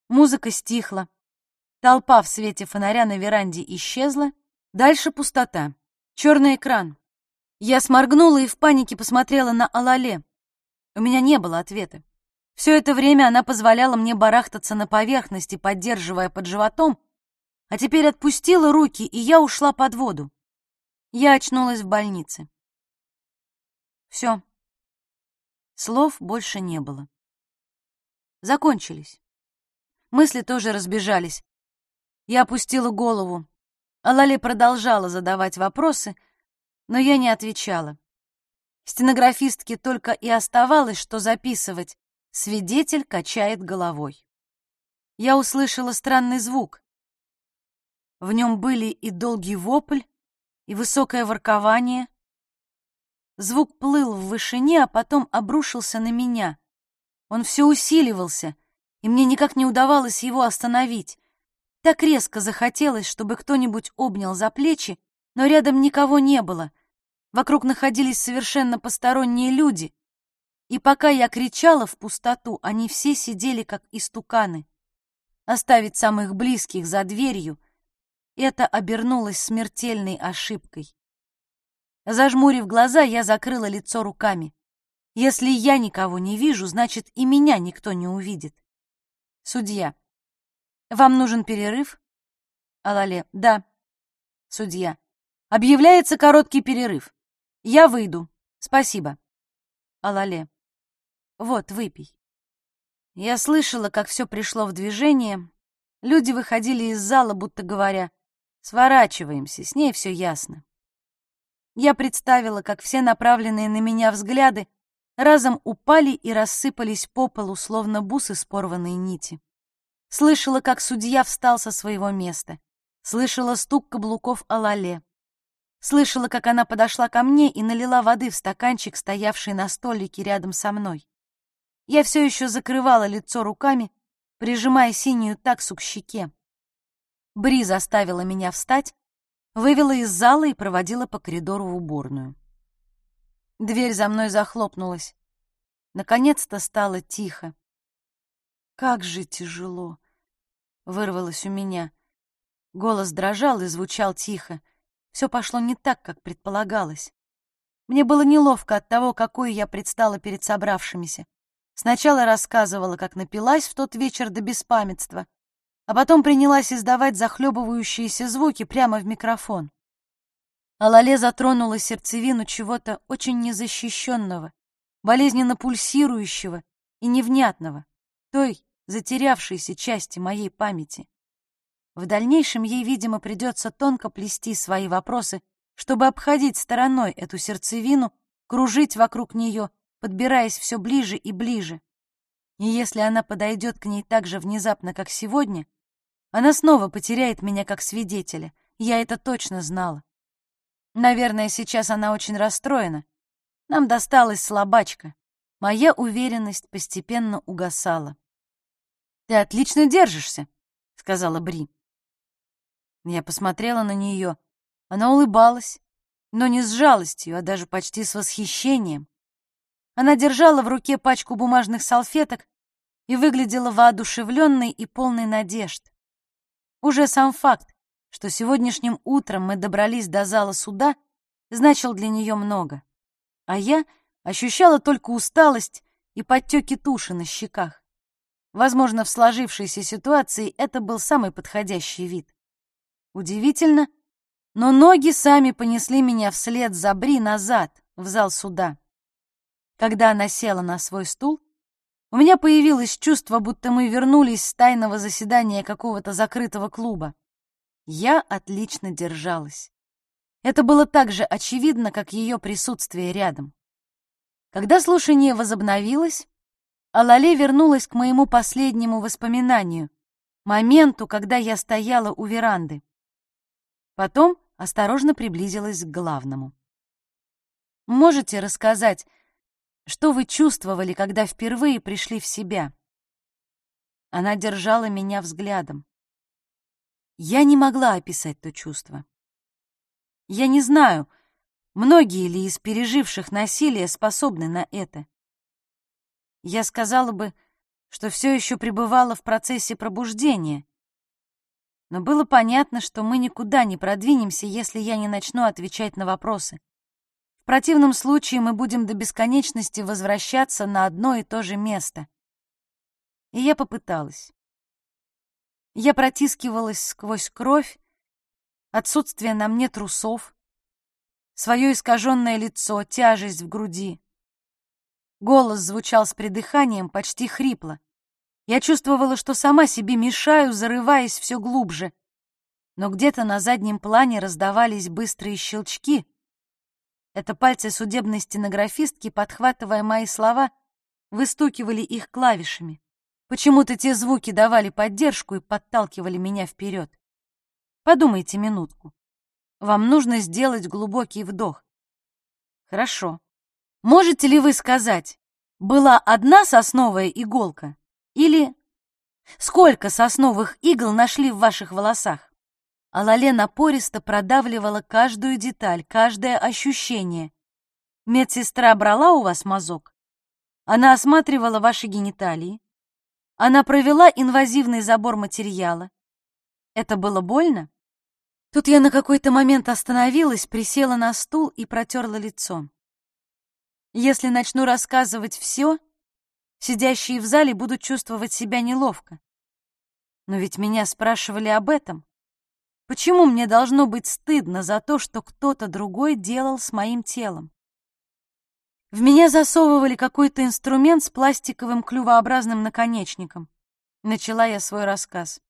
музыка стихла, толпа в свете фонаря на веранде исчезла, дальше пустота, черный экран. Я сморгнула и в панике посмотрела на Алале. У меня не было ответа. Все это время она позволяла мне барахтаться на поверхности, поддерживая под животом, а теперь отпустила руки, и я ушла под воду. Я очнулась в больнице. Все. Слов больше не было. Закончились. Мысли тоже разбежались. Я опустила голову. Алали продолжала задавать вопросы, но я не отвечала. Стенографистке только и оставалось, что записывать, Свидетель качает головой. Я услышала странный звук. В нем были и долгий вопль, и высокое воркование. Звук плыл в вышине, а потом обрушился на меня. Он все усиливался, и мне никак не удавалось его остановить. Так резко захотелось, чтобы кто-нибудь обнял за плечи, но рядом никого не было. Вокруг находились совершенно посторонние люди, и пока я кричала в пустоту, они все сидели как истуканы. Оставить самых близких за дверью — это обернулось смертельной ошибкой. Зажмурив глаза, я закрыла лицо руками. Если я никого не вижу, значит, и меня никто не увидит. Судья. Вам нужен перерыв? Алале. Да. Судья. Объявляется короткий перерыв. Я выйду. Спасибо. Алале. Вот, выпей. Я слышала, как все пришло в движение. Люди выходили из зала, будто говоря, «Сворачиваемся, с ней все ясно». Я представила, как все направленные на меня взгляды разом упали и рассыпались по полу, словно бусы с порванной нити. Слышала, как судья встал со своего места. Слышала стук каблуков о лале. Слышала, как она подошла ко мне и налила воды в стаканчик, стоявший на столике рядом со мной. Я все еще закрывала лицо руками, прижимая синюю таксу к щеке. Бри заставила меня встать, вывела из зала и проводила по коридору в уборную. Дверь за мной захлопнулась. Наконец-то стало тихо. «Как же тяжело!» — вырвалось у меня. Голос дрожал и звучал тихо. Все пошло не так, как предполагалось. Мне было неловко от того, какой я предстала перед собравшимися. Сначала рассказывала, как напилась в тот вечер до беспамятства, а потом принялась издавать захлебывающиеся звуки прямо в микрофон. Алале затронула сердцевину чего-то очень незащищенного, болезненно пульсирующего и невнятного, той затерявшейся части моей памяти. В дальнейшем ей, видимо, придется тонко плести свои вопросы, чтобы обходить стороной эту сердцевину, кружить вокруг нее подбираясь все ближе и ближе. И если она подойдет к ней так же внезапно, как сегодня, она снова потеряет меня как свидетеля. Я это точно знала. Наверное, сейчас она очень расстроена. Нам досталась слабачка. Моя уверенность постепенно угасала. «Ты отлично держишься», — сказала Бри. Я посмотрела на нее. Она улыбалась, но не с жалостью, а даже почти с восхищением. Она держала в руке пачку бумажных салфеток и выглядела воодушевленной и полной надежд. Уже сам факт, что сегодняшним утром мы добрались до зала суда, значил для нее много. А я ощущала только усталость и подтеки туши на щеках. Возможно, в сложившейся ситуации это был самый подходящий вид. Удивительно, но ноги сами понесли меня вслед за Бри назад, в зал суда. Когда она села на свой стул, у меня появилось чувство, будто мы вернулись с тайного заседания какого-то закрытого клуба. Я отлично держалась. Это было так же очевидно, как ее присутствие рядом. Когда слушание возобновилось, Алале вернулась к моему последнему воспоминанию, моменту, когда я стояла у веранды. Потом осторожно приблизилась к главному. Можете рассказать, что вы чувствовали, когда впервые пришли в себя? Она держала меня взглядом. Я не могла описать то чувство. Я не знаю, многие ли из переживших насилие способны на это. Я сказала бы, что все еще пребывала в процессе пробуждения. Но было понятно, что мы никуда не продвинемся, если я не начну отвечать на вопросы. В противном случае мы будем до бесконечности возвращаться на одно и то же место. И я попыталась. Я протискивалась сквозь кровь, отсутствие на мне трусов, свое искаженное лицо, тяжесть в груди. Голос звучал с придыханием, почти хрипло. Я чувствовала, что сама себе мешаю, зарываясь все глубже. Но где-то на заднем плане раздавались быстрые щелчки. Это пальцы судебной стенографистки, подхватывая мои слова, выстукивали их клавишами. Почему-то те звуки давали поддержку и подталкивали меня вперед. Подумайте минутку. Вам нужно сделать глубокий вдох. Хорошо. Можете ли вы сказать, была одна сосновая иголка или сколько сосновых игл нашли в ваших волосах? Алале напористо продавливала каждую деталь, каждое ощущение. Медсестра брала у вас мазок? Она осматривала ваши гениталии? Она провела инвазивный забор материала? Это было больно? Тут я на какой-то момент остановилась, присела на стул и протерла лицо. Если начну рассказывать все, сидящие в зале будут чувствовать себя неловко. Но ведь меня спрашивали об этом. Почему мне должно быть стыдно за то, что кто-то другой делал с моим телом? В меня засовывали какой-то инструмент с пластиковым клювообразным наконечником. Начала я свой рассказ.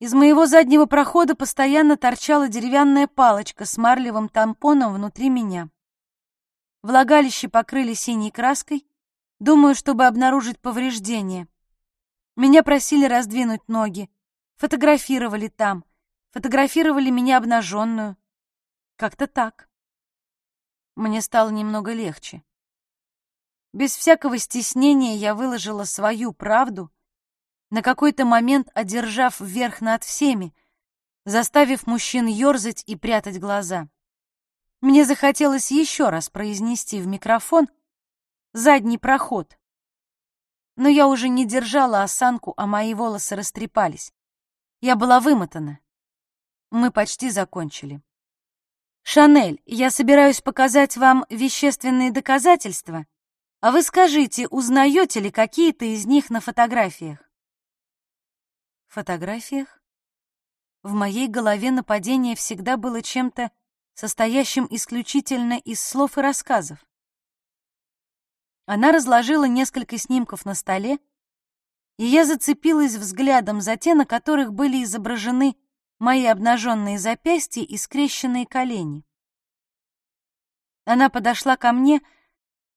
Из моего заднего прохода постоянно торчала деревянная палочка с марлевым тампоном внутри меня. Влагалище покрыли синей краской, думаю, чтобы обнаружить повреждения. Меня просили раздвинуть ноги, фотографировали там, фотографировали меня обнаженную. Как-то так. Мне стало немного легче. Без всякого стеснения я выложила свою правду, на какой-то момент одержав верх над всеми, заставив мужчин ерзать и прятать глаза. Мне захотелось еще раз произнести в микрофон «задний проход». Но я уже не держала осанку, а мои волосы растрепались. Я была вымотана. Мы почти закончили. «Шанель, я собираюсь показать вам вещественные доказательства, а вы скажите, узнаете ли какие-то из них на фотографиях?» Фотографиях? В моей голове нападение всегда было чем-то состоящим исключительно из слов и рассказов. Она разложила несколько снимков на столе, и я зацепилась взглядом за те, на которых были изображены мои обнаженные запястья и скрещенные колени. Она подошла ко мне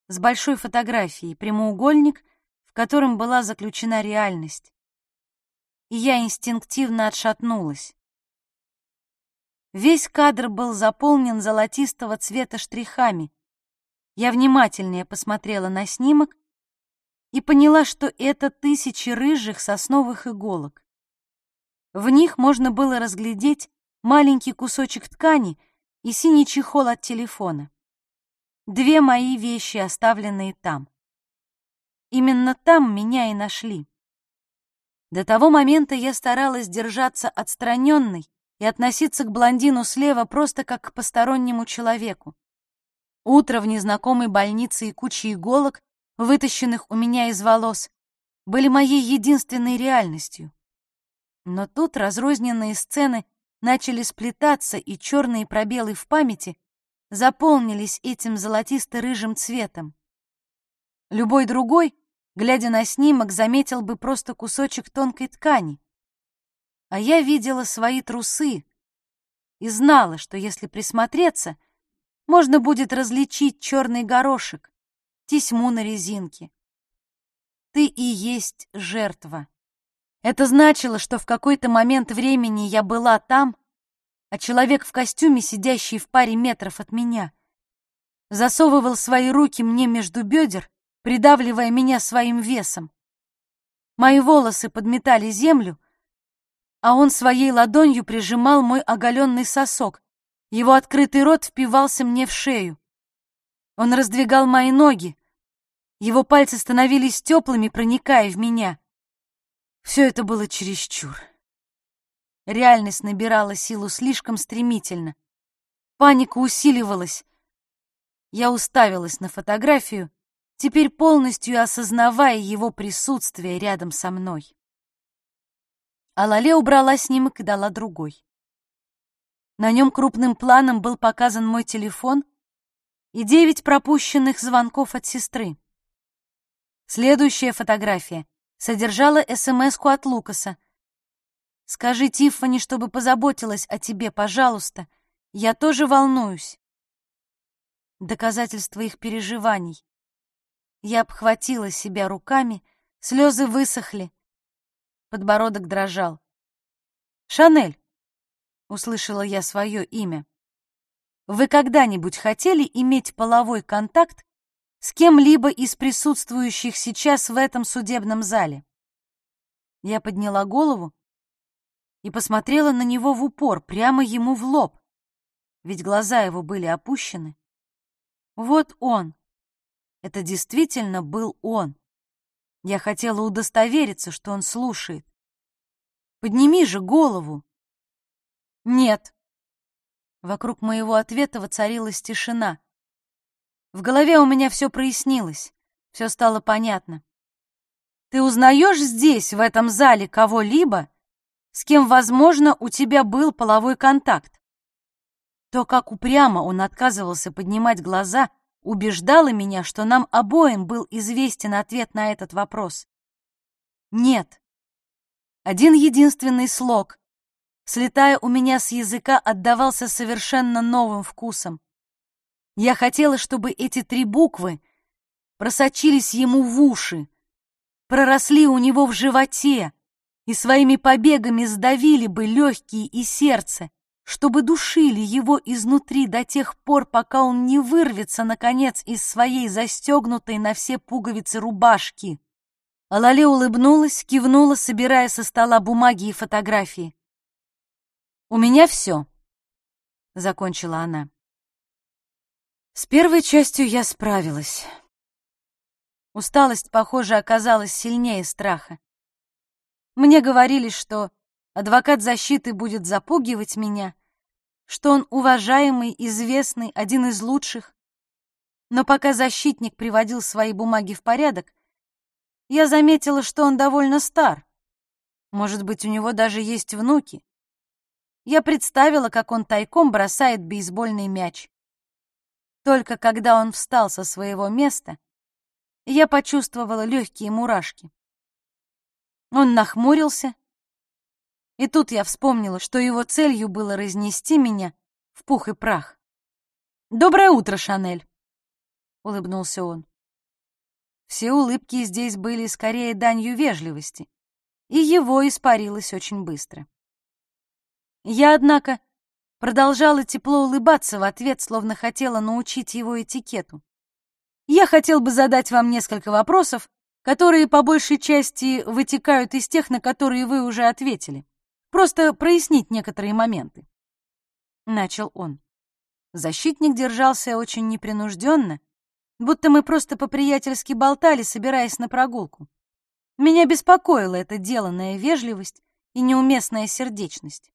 с большой фотографией, прямоугольник, в котором была заключена реальность. И я инстинктивно отшатнулась. Весь кадр был заполнен золотистого цвета штрихами. Я внимательнее посмотрела на снимок и поняла, что это тысячи рыжих сосновых иголок. В них можно было разглядеть маленький кусочек ткани и синий чехол от телефона. Две мои вещи, оставленные там. Именно там меня и нашли. До того момента я старалась держаться отстраненной, и относиться к блондину слева просто как к постороннему человеку. Утро в незнакомой больнице и куча иголок, вытащенных у меня из волос, были моей единственной реальностью. Но тут разрозненные сцены начали сплетаться, и черные пробелы в памяти заполнились этим золотисто-рыжим цветом. Любой другой, глядя на снимок, заметил бы просто кусочек тонкой ткани а я видела свои трусы и знала, что если присмотреться, можно будет различить черный горошек, тесьму на резинке. Ты и есть жертва. Это значило, что в какой-то момент времени я была там, а человек в костюме, сидящий в паре метров от меня, засовывал свои руки мне между бедер, придавливая меня своим весом. Мои волосы подметали землю, а он своей ладонью прижимал мой оголенный сосок. Его открытый рот впивался мне в шею. Он раздвигал мои ноги. Его пальцы становились теплыми, проникая в меня. Все это было чересчур. Реальность набирала силу слишком стремительно. Паника усиливалась. Я уставилась на фотографию, теперь полностью осознавая его присутствие рядом со мной. Алале убрала снимок и дала другой. На нем крупным планом был показан мой телефон и девять пропущенных звонков от сестры. Следующая фотография содержала смс от Лукаса, Скажи Тиффани, чтобы позаботилась о тебе, пожалуйста. Я тоже волнуюсь. Доказательство их переживаний. Я обхватила себя руками, слезы высохли. Подбородок дрожал. «Шанель!» — услышала я свое имя. «Вы когда-нибудь хотели иметь половой контакт с кем-либо из присутствующих сейчас в этом судебном зале?» Я подняла голову и посмотрела на него в упор, прямо ему в лоб, ведь глаза его были опущены. Вот он. Это действительно был он. Я хотела удостовериться, что он слушает. Подними же голову. Нет. Вокруг моего ответа воцарилась тишина. В голове у меня все прояснилось, все стало понятно. Ты узнаешь здесь, в этом зале, кого-либо, с кем, возможно, у тебя был половой контакт. То, как упрямо он отказывался поднимать глаза, убеждало меня, что нам обоим был известен ответ на этот вопрос. Нет. Один единственный слог, слетая у меня с языка, отдавался совершенно новым вкусом. Я хотела, чтобы эти три буквы просочились ему в уши, проросли у него в животе, и своими побегами сдавили бы легкие и сердце, чтобы душили его изнутри до тех пор, пока он не вырвется, наконец, из своей застегнутой на все пуговицы рубашки. Алале улыбнулась, кивнула, собирая со стола бумаги и фотографии. «У меня все», — закончила она. С первой частью я справилась. Усталость, похоже, оказалась сильнее страха. Мне говорили, что адвокат защиты будет запугивать меня, что он уважаемый, известный, один из лучших. Но пока защитник приводил свои бумаги в порядок, я заметила, что он довольно стар. Может быть, у него даже есть внуки. Я представила, как он тайком бросает бейсбольный мяч. Только когда он встал со своего места, я почувствовала легкие мурашки. Он нахмурился, и тут я вспомнила, что его целью было разнести меня в пух и прах. «Доброе утро, Шанель!» — улыбнулся он. Все улыбки здесь были скорее данью вежливости, и его испарилось очень быстро. Я, однако, продолжала тепло улыбаться в ответ, словно хотела научить его этикету. «Я хотел бы задать вам несколько вопросов, которые по большей части вытекают из тех, на которые вы уже ответили. Просто прояснить некоторые моменты. Начал он. Защитник держался очень непринужденно, будто мы просто по-приятельски болтали, собираясь на прогулку. Меня беспокоила эта деланная вежливость и неуместная сердечность.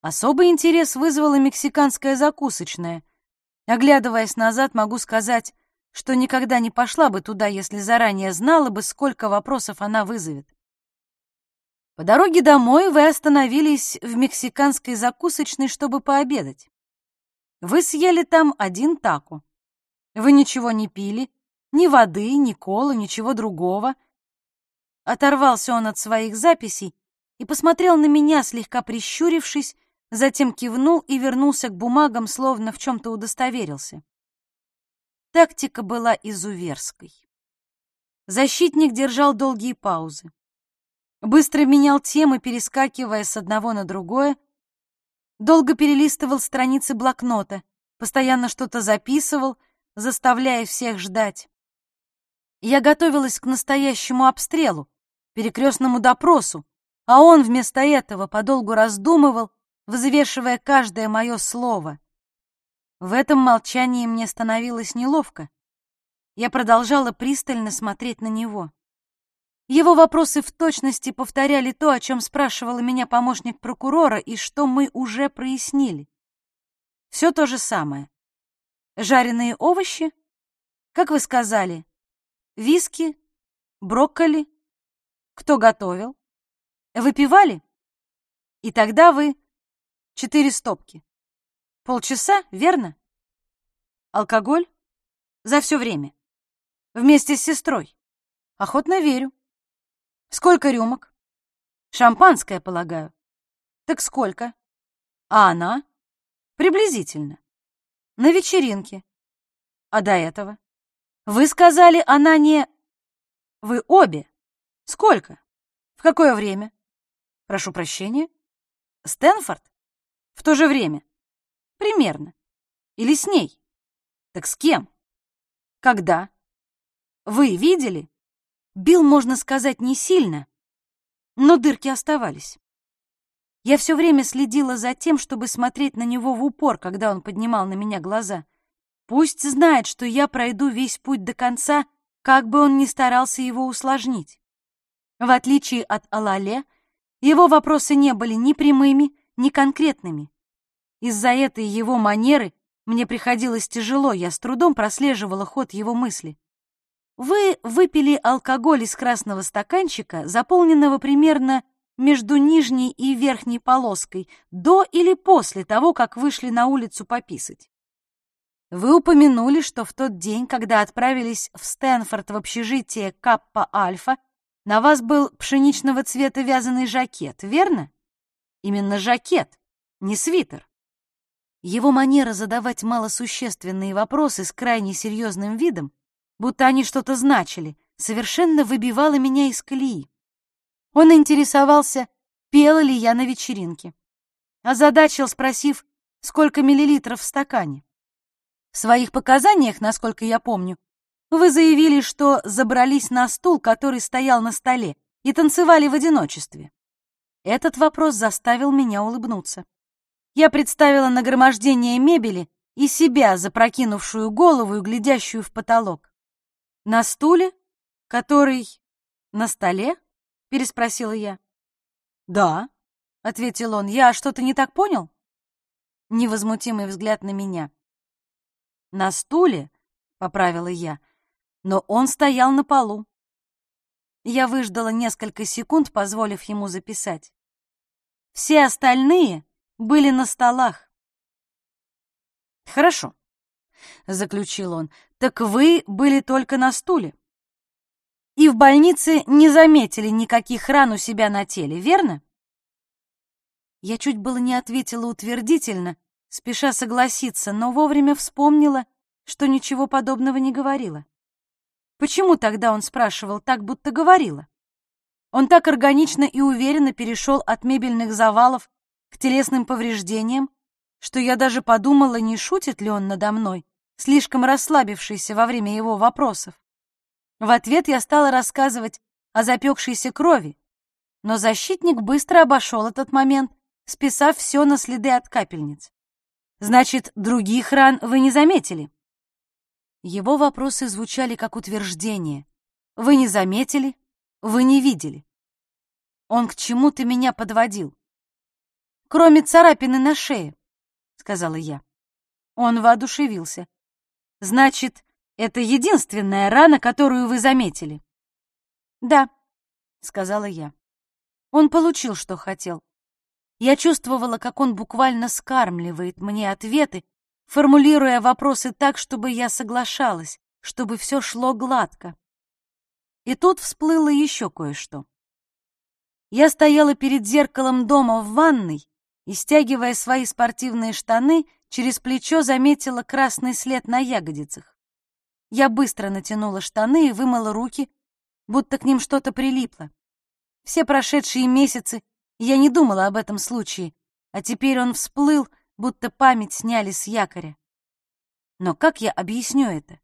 Особый интерес вызвала мексиканская закусочная. Оглядываясь назад, могу сказать, что никогда не пошла бы туда, если заранее знала бы, сколько вопросов она вызовет. По дороге домой вы остановились в мексиканской закусочной, чтобы пообедать. Вы съели там один тако. Вы ничего не пили, ни воды, ни колы, ничего другого. Оторвался он от своих записей и посмотрел на меня, слегка прищурившись, затем кивнул и вернулся к бумагам, словно в чем-то удостоверился. Тактика была изуверской. Защитник держал долгие паузы. быстро менял темы, перескакивая с одного на другое, долго перелистывал страницы блокнота, постоянно что-то записывал, заставляя всех ждать. Я готовилась к настоящему обстрелу, перекрестному допросу, а он вместо этого подолгу раздумывал, взвешивая каждое мое слово. В этом молчании мне становилось неловко. Я продолжала пристально смотреть на него. Его вопросы в точности повторяли то, о чем спрашивала меня помощник прокурора и что мы уже прояснили. Все то же самое. Жареные овощи, как вы сказали, виски, брокколи. Кто готовил? Выпивали? И тогда вы... Четыре стопки. Полчаса, верно? Алкоголь? За все время. Вместе с сестрой. Охотно верю. Сколько рюмок? Шампанское, полагаю. Так сколько? А она? Приблизительно. На вечеринке. А до этого? Вы сказали, она не... Вы обе. Сколько? В какое время? Прошу прощения. Стэнфорд? В то же время. Примерно. Или с ней? Так с кем? Когда? Вы видели? Бил, можно сказать, не сильно, но дырки оставались. Я все время следила за тем, чтобы смотреть на него в упор, когда он поднимал на меня глаза. Пусть знает, что я пройду весь путь до конца, как бы он ни старался его усложнить. В отличие от Алале, его вопросы не были ни прямыми, ни конкретными. Из-за этой его манеры мне приходилось тяжело, я с трудом прослеживала ход его мысли. Вы выпили алкоголь из красного стаканчика, заполненного примерно между нижней и верхней полоской, до или после того, как вышли на улицу пописать. Вы упомянули, что в тот день, когда отправились в Стэнфорд в общежитие Каппа-Альфа, на вас был пшеничного цвета вязаный жакет, верно? Именно жакет, не свитер. Его манера задавать малосущественные вопросы с крайне серьезным видом будто они что-то значили, совершенно выбивало меня из колеи. Он интересовался, пела ли я на вечеринке. Озадачил, спросив, сколько миллилитров в стакане. В своих показаниях, насколько я помню, вы заявили, что забрались на стул, который стоял на столе, и танцевали в одиночестве. Этот вопрос заставил меня улыбнуться. Я представила нагромождение мебели и себя, запрокинувшую голову и глядящую в потолок. «На стуле? Который на столе?» — переспросила я. «Да», — ответил он. «Я что-то не так понял?» Невозмутимый взгляд на меня. «На стуле?» — поправила я. Но он стоял на полу. Я выждала несколько секунд, позволив ему записать. Все остальные были на столах. «Хорошо», — заключил он, — «так вы были только на стуле. И в больнице не заметили никаких ран у себя на теле, верно?» Я чуть было не ответила утвердительно, спеша согласиться, но вовремя вспомнила, что ничего подобного не говорила. Почему тогда он спрашивал так, будто говорила? Он так органично и уверенно перешел от мебельных завалов к телесным повреждениям, что я даже подумала, не шутит ли он надо мной, слишком расслабившийся во время его вопросов. В ответ я стала рассказывать о запекшейся крови, но защитник быстро обошел этот момент, списав все на следы от капельниц. «Значит, других ран вы не заметили?» Его вопросы звучали как утверждение. «Вы не заметили? Вы не видели?» Он к чему-то меня подводил. «Кроме царапины на шее», — сказала я. Он воодушевился. Значит, это единственная рана, которую вы заметили? Да, сказала я. Он получил, что хотел. Я чувствовала, как он буквально скармливает мне ответы, формулируя вопросы так, чтобы я соглашалась, чтобы все шло гладко. И тут всплыло еще кое-что. Я стояла перед зеркалом дома в ванной и, стягивая свои спортивные штаны, через плечо заметила красный след на ягодицах. Я быстро натянула штаны и вымыла руки, будто к ним что-то прилипло. Все прошедшие месяцы я не думала об этом случае, а теперь он всплыл, будто память сняли с якоря. Но как я объясню это?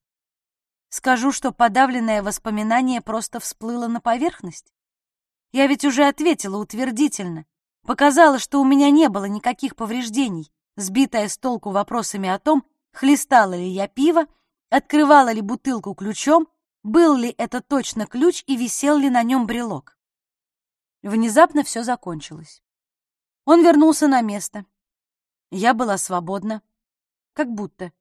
Скажу, что подавленное воспоминание просто всплыло на поверхность? Я ведь уже ответила утвердительно, показала, что у меня не было никаких повреждений, сбитая с толку вопросами о том, хлестала ли я пиво, открывала ли бутылку ключом, был ли это точно ключ и висел ли на нем брелок. Внезапно все закончилось. Он вернулся на место. Я была свободна. Как будто.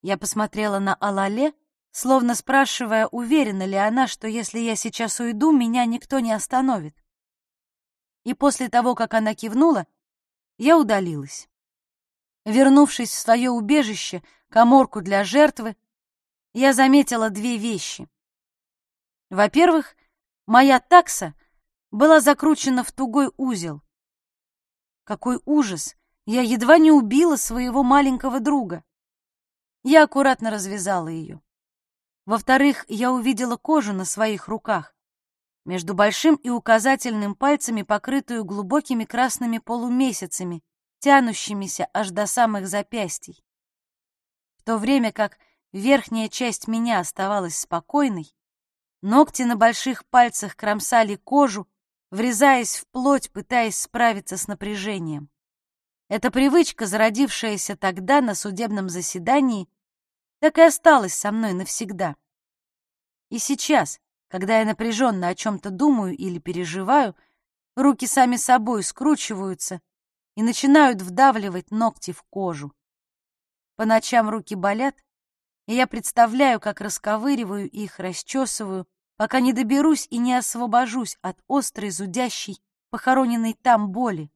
Я посмотрела на Алале, словно спрашивая, уверена ли она, что если я сейчас уйду, меня никто не остановит. И после того, как она кивнула, я удалилась. Вернувшись в свое убежище, коморку для жертвы, я заметила две вещи. Во-первых, моя такса была закручена в тугой узел. Какой ужас! Я едва не убила своего маленького друга. Я аккуратно развязала ее. Во-вторых, я увидела кожу на своих руках, между большим и указательным пальцами, покрытую глубокими красными полумесяцами, тянущимися аж до самых запястий. В то время как верхняя часть меня оставалась спокойной, ногти на больших пальцах кромсали кожу, врезаясь в плоть, пытаясь справиться с напряжением. Эта привычка, зародившаяся тогда на судебном заседании, так и осталось со мной навсегда. И сейчас, когда я напряженно о чем-то думаю или переживаю, руки сами собой скручиваются и начинают вдавливать ногти в кожу. По ночам руки болят, и я представляю, как расковыриваю их, расчесываю, пока не доберусь и не освобожусь от острой, зудящей, похороненной там боли,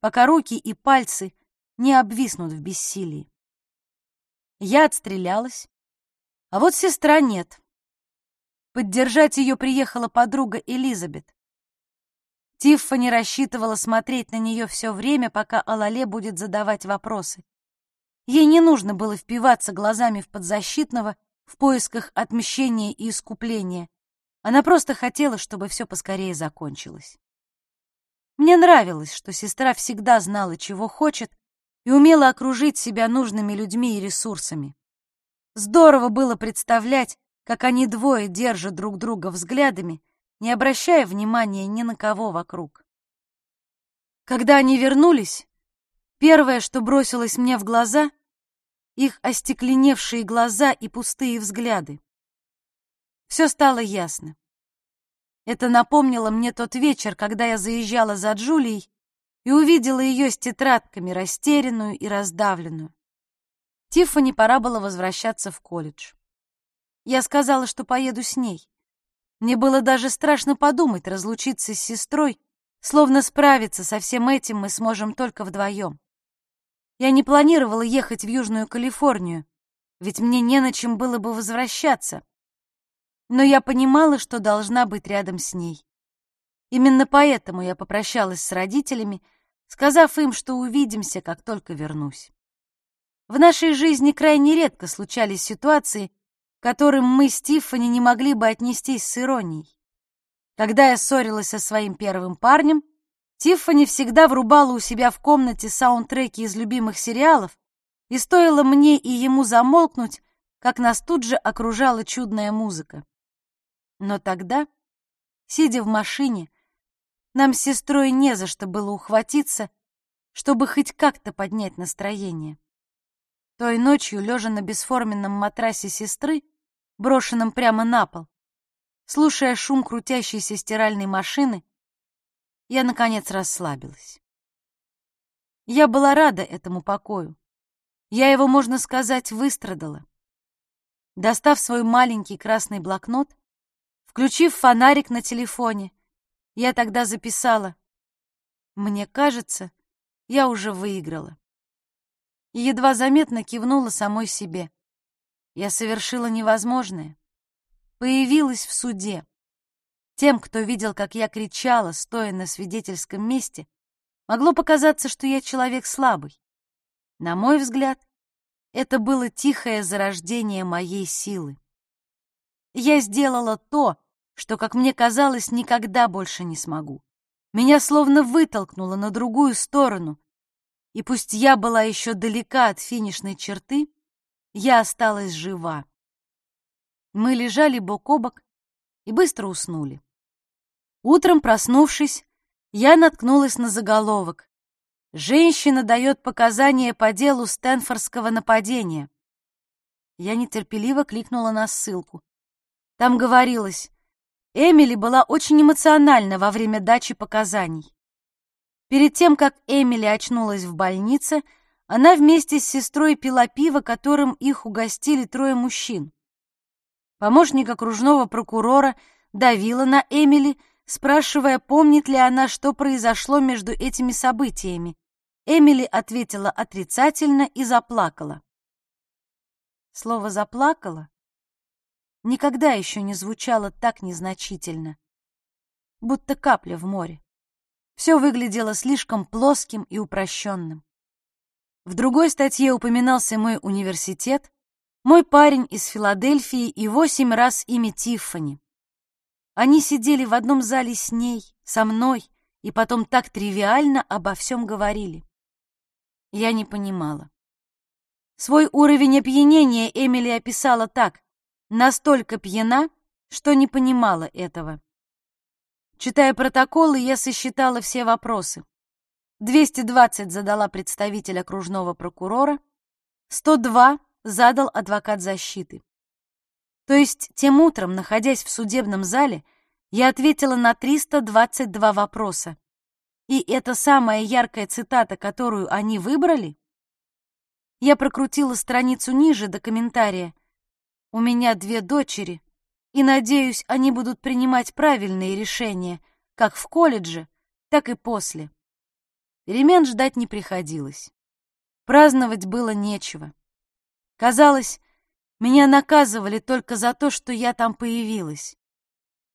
пока руки и пальцы не обвиснут в бессилии. Я отстрелялась, а вот сестра нет. Поддержать ее приехала подруга Элизабет. Тиффани рассчитывала смотреть на нее все время, пока Алале будет задавать вопросы. Ей не нужно было впиваться глазами в подзащитного в поисках отмщения и искупления. Она просто хотела, чтобы все поскорее закончилось. Мне нравилось, что сестра всегда знала, чего хочет, и умела окружить себя нужными людьми и ресурсами. Здорово было представлять, как они двое держат друг друга взглядами, не обращая внимания ни на кого вокруг. Когда они вернулись, первое, что бросилось мне в глаза — их остекленевшие глаза и пустые взгляды. Все стало ясно. Это напомнило мне тот вечер, когда я заезжала за Джулией и увидела ее с тетрадками, растерянную и раздавленную. Тиффани пора было возвращаться в колледж. Я сказала, что поеду с ней. Мне было даже страшно подумать, разлучиться с сестрой, словно справиться со всем этим мы сможем только вдвоем. Я не планировала ехать в Южную Калифорнию, ведь мне не на чем было бы возвращаться. Но я понимала, что должна быть рядом с ней. Именно поэтому я попрощалась с родителями сказав им, что увидимся, как только вернусь. В нашей жизни крайне редко случались ситуации, к которым мы с Тиффани не могли бы отнестись с иронией. Когда я ссорилась со своим первым парнем, Тиффани всегда врубала у себя в комнате саундтреки из любимых сериалов, и стоило мне и ему замолкнуть, как нас тут же окружала чудная музыка. Но тогда, сидя в машине, нам с сестрой не за что было ухватиться, чтобы хоть как-то поднять настроение. Той ночью, лежа на бесформенном матрасе сестры, брошенном прямо на пол, слушая шум крутящейся стиральной машины, я, наконец, расслабилась. Я была рада этому покою. Я его, можно сказать, выстрадала. Достав свой маленький красный блокнот, включив фонарик на телефоне, я тогда записала. Мне кажется, я уже выиграла. И едва заметно кивнула самой себе. Я совершила невозможное. Появилась в суде. Тем, кто видел, как я кричала, стоя на свидетельском месте, могло показаться, что я человек слабый. На мой взгляд, это было тихое зарождение моей силы. Я сделала то, что, как мне казалось, никогда больше не смогу. Меня словно вытолкнуло на другую сторону, и пусть я была еще далека от финишной черты, я осталась жива. Мы лежали бок о бок и быстро уснули. Утром, проснувшись, я наткнулась на заголовок. Женщина дает показания по делу Стэнфордского нападения. Я нетерпеливо кликнула на ссылку. Там говорилось, Эмили была очень эмоциональна во время дачи показаний. Перед тем, как Эмили очнулась в больнице, она вместе с сестрой пила пиво, которым их угостили трое мужчин. Помощник окружного прокурора давила на Эмили, спрашивая, помнит ли она, что произошло между этими событиями. Эмили ответила отрицательно и заплакала. Слово «заплакала» никогда еще не звучало так незначительно, будто капля в море. Все выглядело слишком плоским и упрощенным. В другой статье упоминался мой университет, мой парень из Филадельфии и восемь раз имя Тиффани. Они сидели в одном зале с ней, со мной, и потом так тривиально обо всем говорили. Я не понимала. Свой уровень опьянения Эмили описала так. Настолько пьяна, что не понимала этого. Читая протоколы, я сосчитала все вопросы. 220 задала представитель окружного прокурора, 102 задал адвокат защиты. То есть тем утром, находясь в судебном зале, я ответила на 322 вопроса. И это самая яркая цитата, которую они выбрали? Я прокрутила страницу ниже до комментария. У меня две дочери, и, надеюсь, они будут принимать правильные решения, как в колледже, так и после. Перемен ждать не приходилось. Праздновать было нечего. Казалось, меня наказывали только за то, что я там появилась.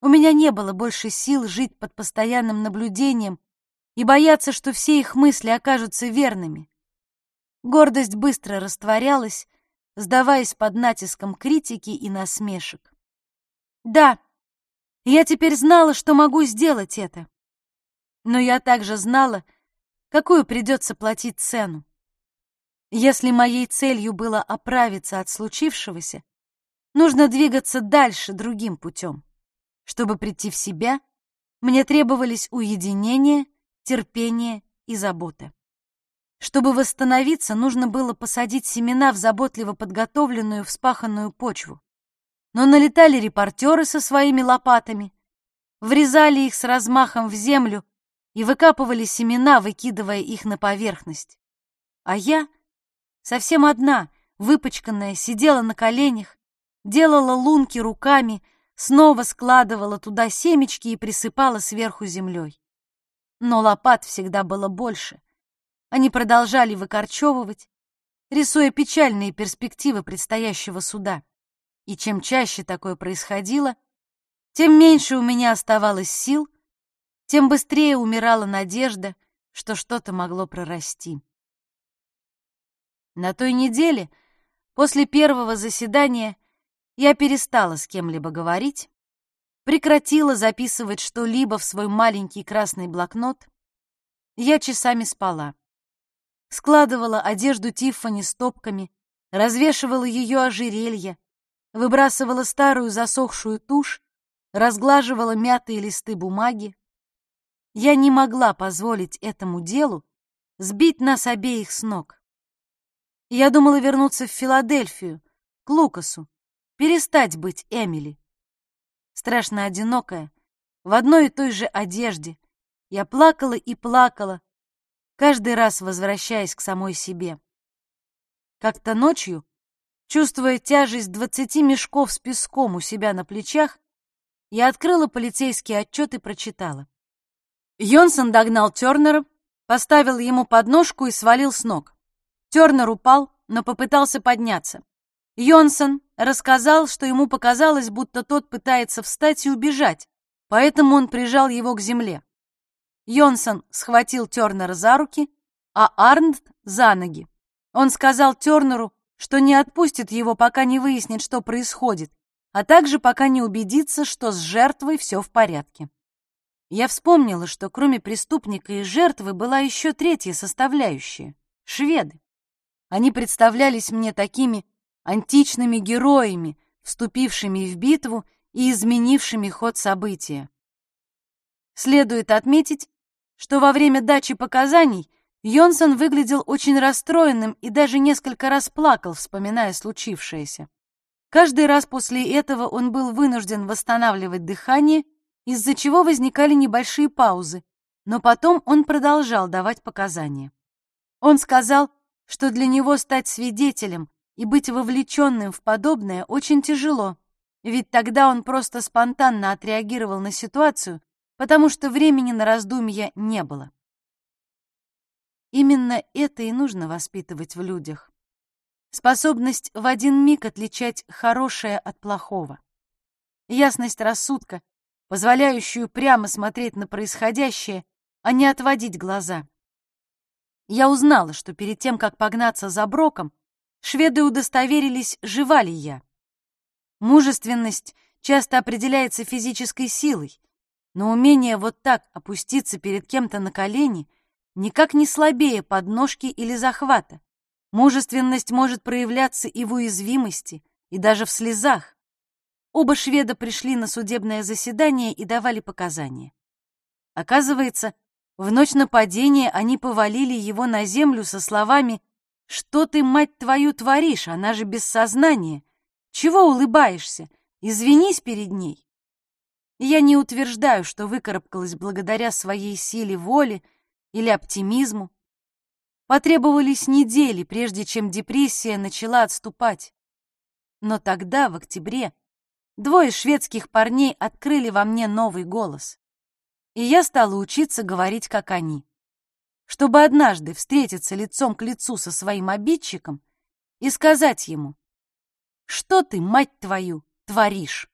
У меня не было больше сил жить под постоянным наблюдением и бояться, что все их мысли окажутся верными. Гордость быстро растворялась, сдаваясь под натиском критики и насмешек. Да, я теперь знала, что могу сделать это. Но я также знала, какую придется платить цену. Если моей целью было оправиться от случившегося, нужно двигаться дальше другим путем. Чтобы прийти в себя, мне требовались уединение, терпение и забота. Чтобы восстановиться, нужно было посадить семена в заботливо подготовленную вспаханную почву но налетали репортеры со своими лопатами, врезали их с размахом в землю и выкапывали семена, выкидывая их на поверхность. А я, совсем одна, выпачканная, сидела на коленях, делала лунки руками, снова складывала туда семечки и присыпала сверху землей. Но лопат всегда было больше. Они продолжали выкорчевывать, рисуя печальные перспективы предстоящего суда. И чем чаще такое происходило, тем меньше у меня оставалось сил, тем быстрее умирала надежда, что что-то могло прорасти. На той неделе, после первого заседания, я перестала с кем-либо говорить, прекратила записывать что-либо в свой маленький красный блокнот. Я часами спала. Складывала одежду Тиффани стопками, развешивала ее ожерелья, выбрасывала старую засохшую тушь, разглаживала мятые листы бумаги. Я не могла позволить этому делу сбить нас обеих с ног. Я думала вернуться в Филадельфию, к Лукасу, перестать быть Эмили. Страшно одинокая, в одной и той же одежде. Я плакала и плакала, каждый раз возвращаясь к самой себе. Как-то ночью Чувствуя тяжесть двадцати мешков с песком у себя на плечах, я открыла полицейский отчет и прочитала. Йонсон догнал Тернера, поставил ему подножку и свалил с ног. Тернер упал, но попытался подняться. Йонсон рассказал, что ему показалось, будто тот пытается встать и убежать, поэтому он прижал его к земле. Йонсон схватил Тернера за руки, а Арнт — за ноги. Он сказал Тернеру, что не отпустит его, пока не выяснит, что происходит, а также пока не убедиться, что с жертвой все в порядке. Я вспомнила, что кроме преступника и жертвы была еще третья составляющая — шведы. Они представлялись мне такими античными героями, вступившими в битву и изменившими ход события. Следует отметить, что во время дачи показаний Йонсон выглядел очень расстроенным и даже несколько раз плакал, вспоминая случившееся. Каждый раз после этого он был вынужден восстанавливать дыхание, из-за чего возникали небольшие паузы, но потом он продолжал давать показания. Он сказал, что для него стать свидетелем и быть вовлеченным в подобное очень тяжело, ведь тогда он просто спонтанно отреагировал на ситуацию, потому что времени на раздумья не было. Именно это и нужно воспитывать в людях. Способность в один миг отличать хорошее от плохого. Ясность рассудка, позволяющую прямо смотреть на происходящее, а не отводить глаза. Я узнала, что перед тем, как погнаться за Броком, шведы удостоверились, жива ли я. Мужественность часто определяется физической силой, но умение вот так опуститься перед кем-то на колени никак не слабее подножки или захвата. Мужественность может проявляться и в уязвимости, и даже в слезах. Оба шведа пришли на судебное заседание и давали показания. Оказывается, в ночь нападения они повалили его на землю со словами «Что ты, мать твою, творишь? Она же без сознания. Чего улыбаешься? Извинись перед ней». Я не утверждаю, что выкарабкалась благодаря своей силе воли или оптимизму. Потребовались недели, прежде чем депрессия начала отступать. Но тогда, в октябре, двое шведских парней открыли во мне новый голос. И я стала учиться говорить, как они. Чтобы однажды встретиться лицом к лицу со своим обидчиком и сказать ему, что ты, мать твою, творишь?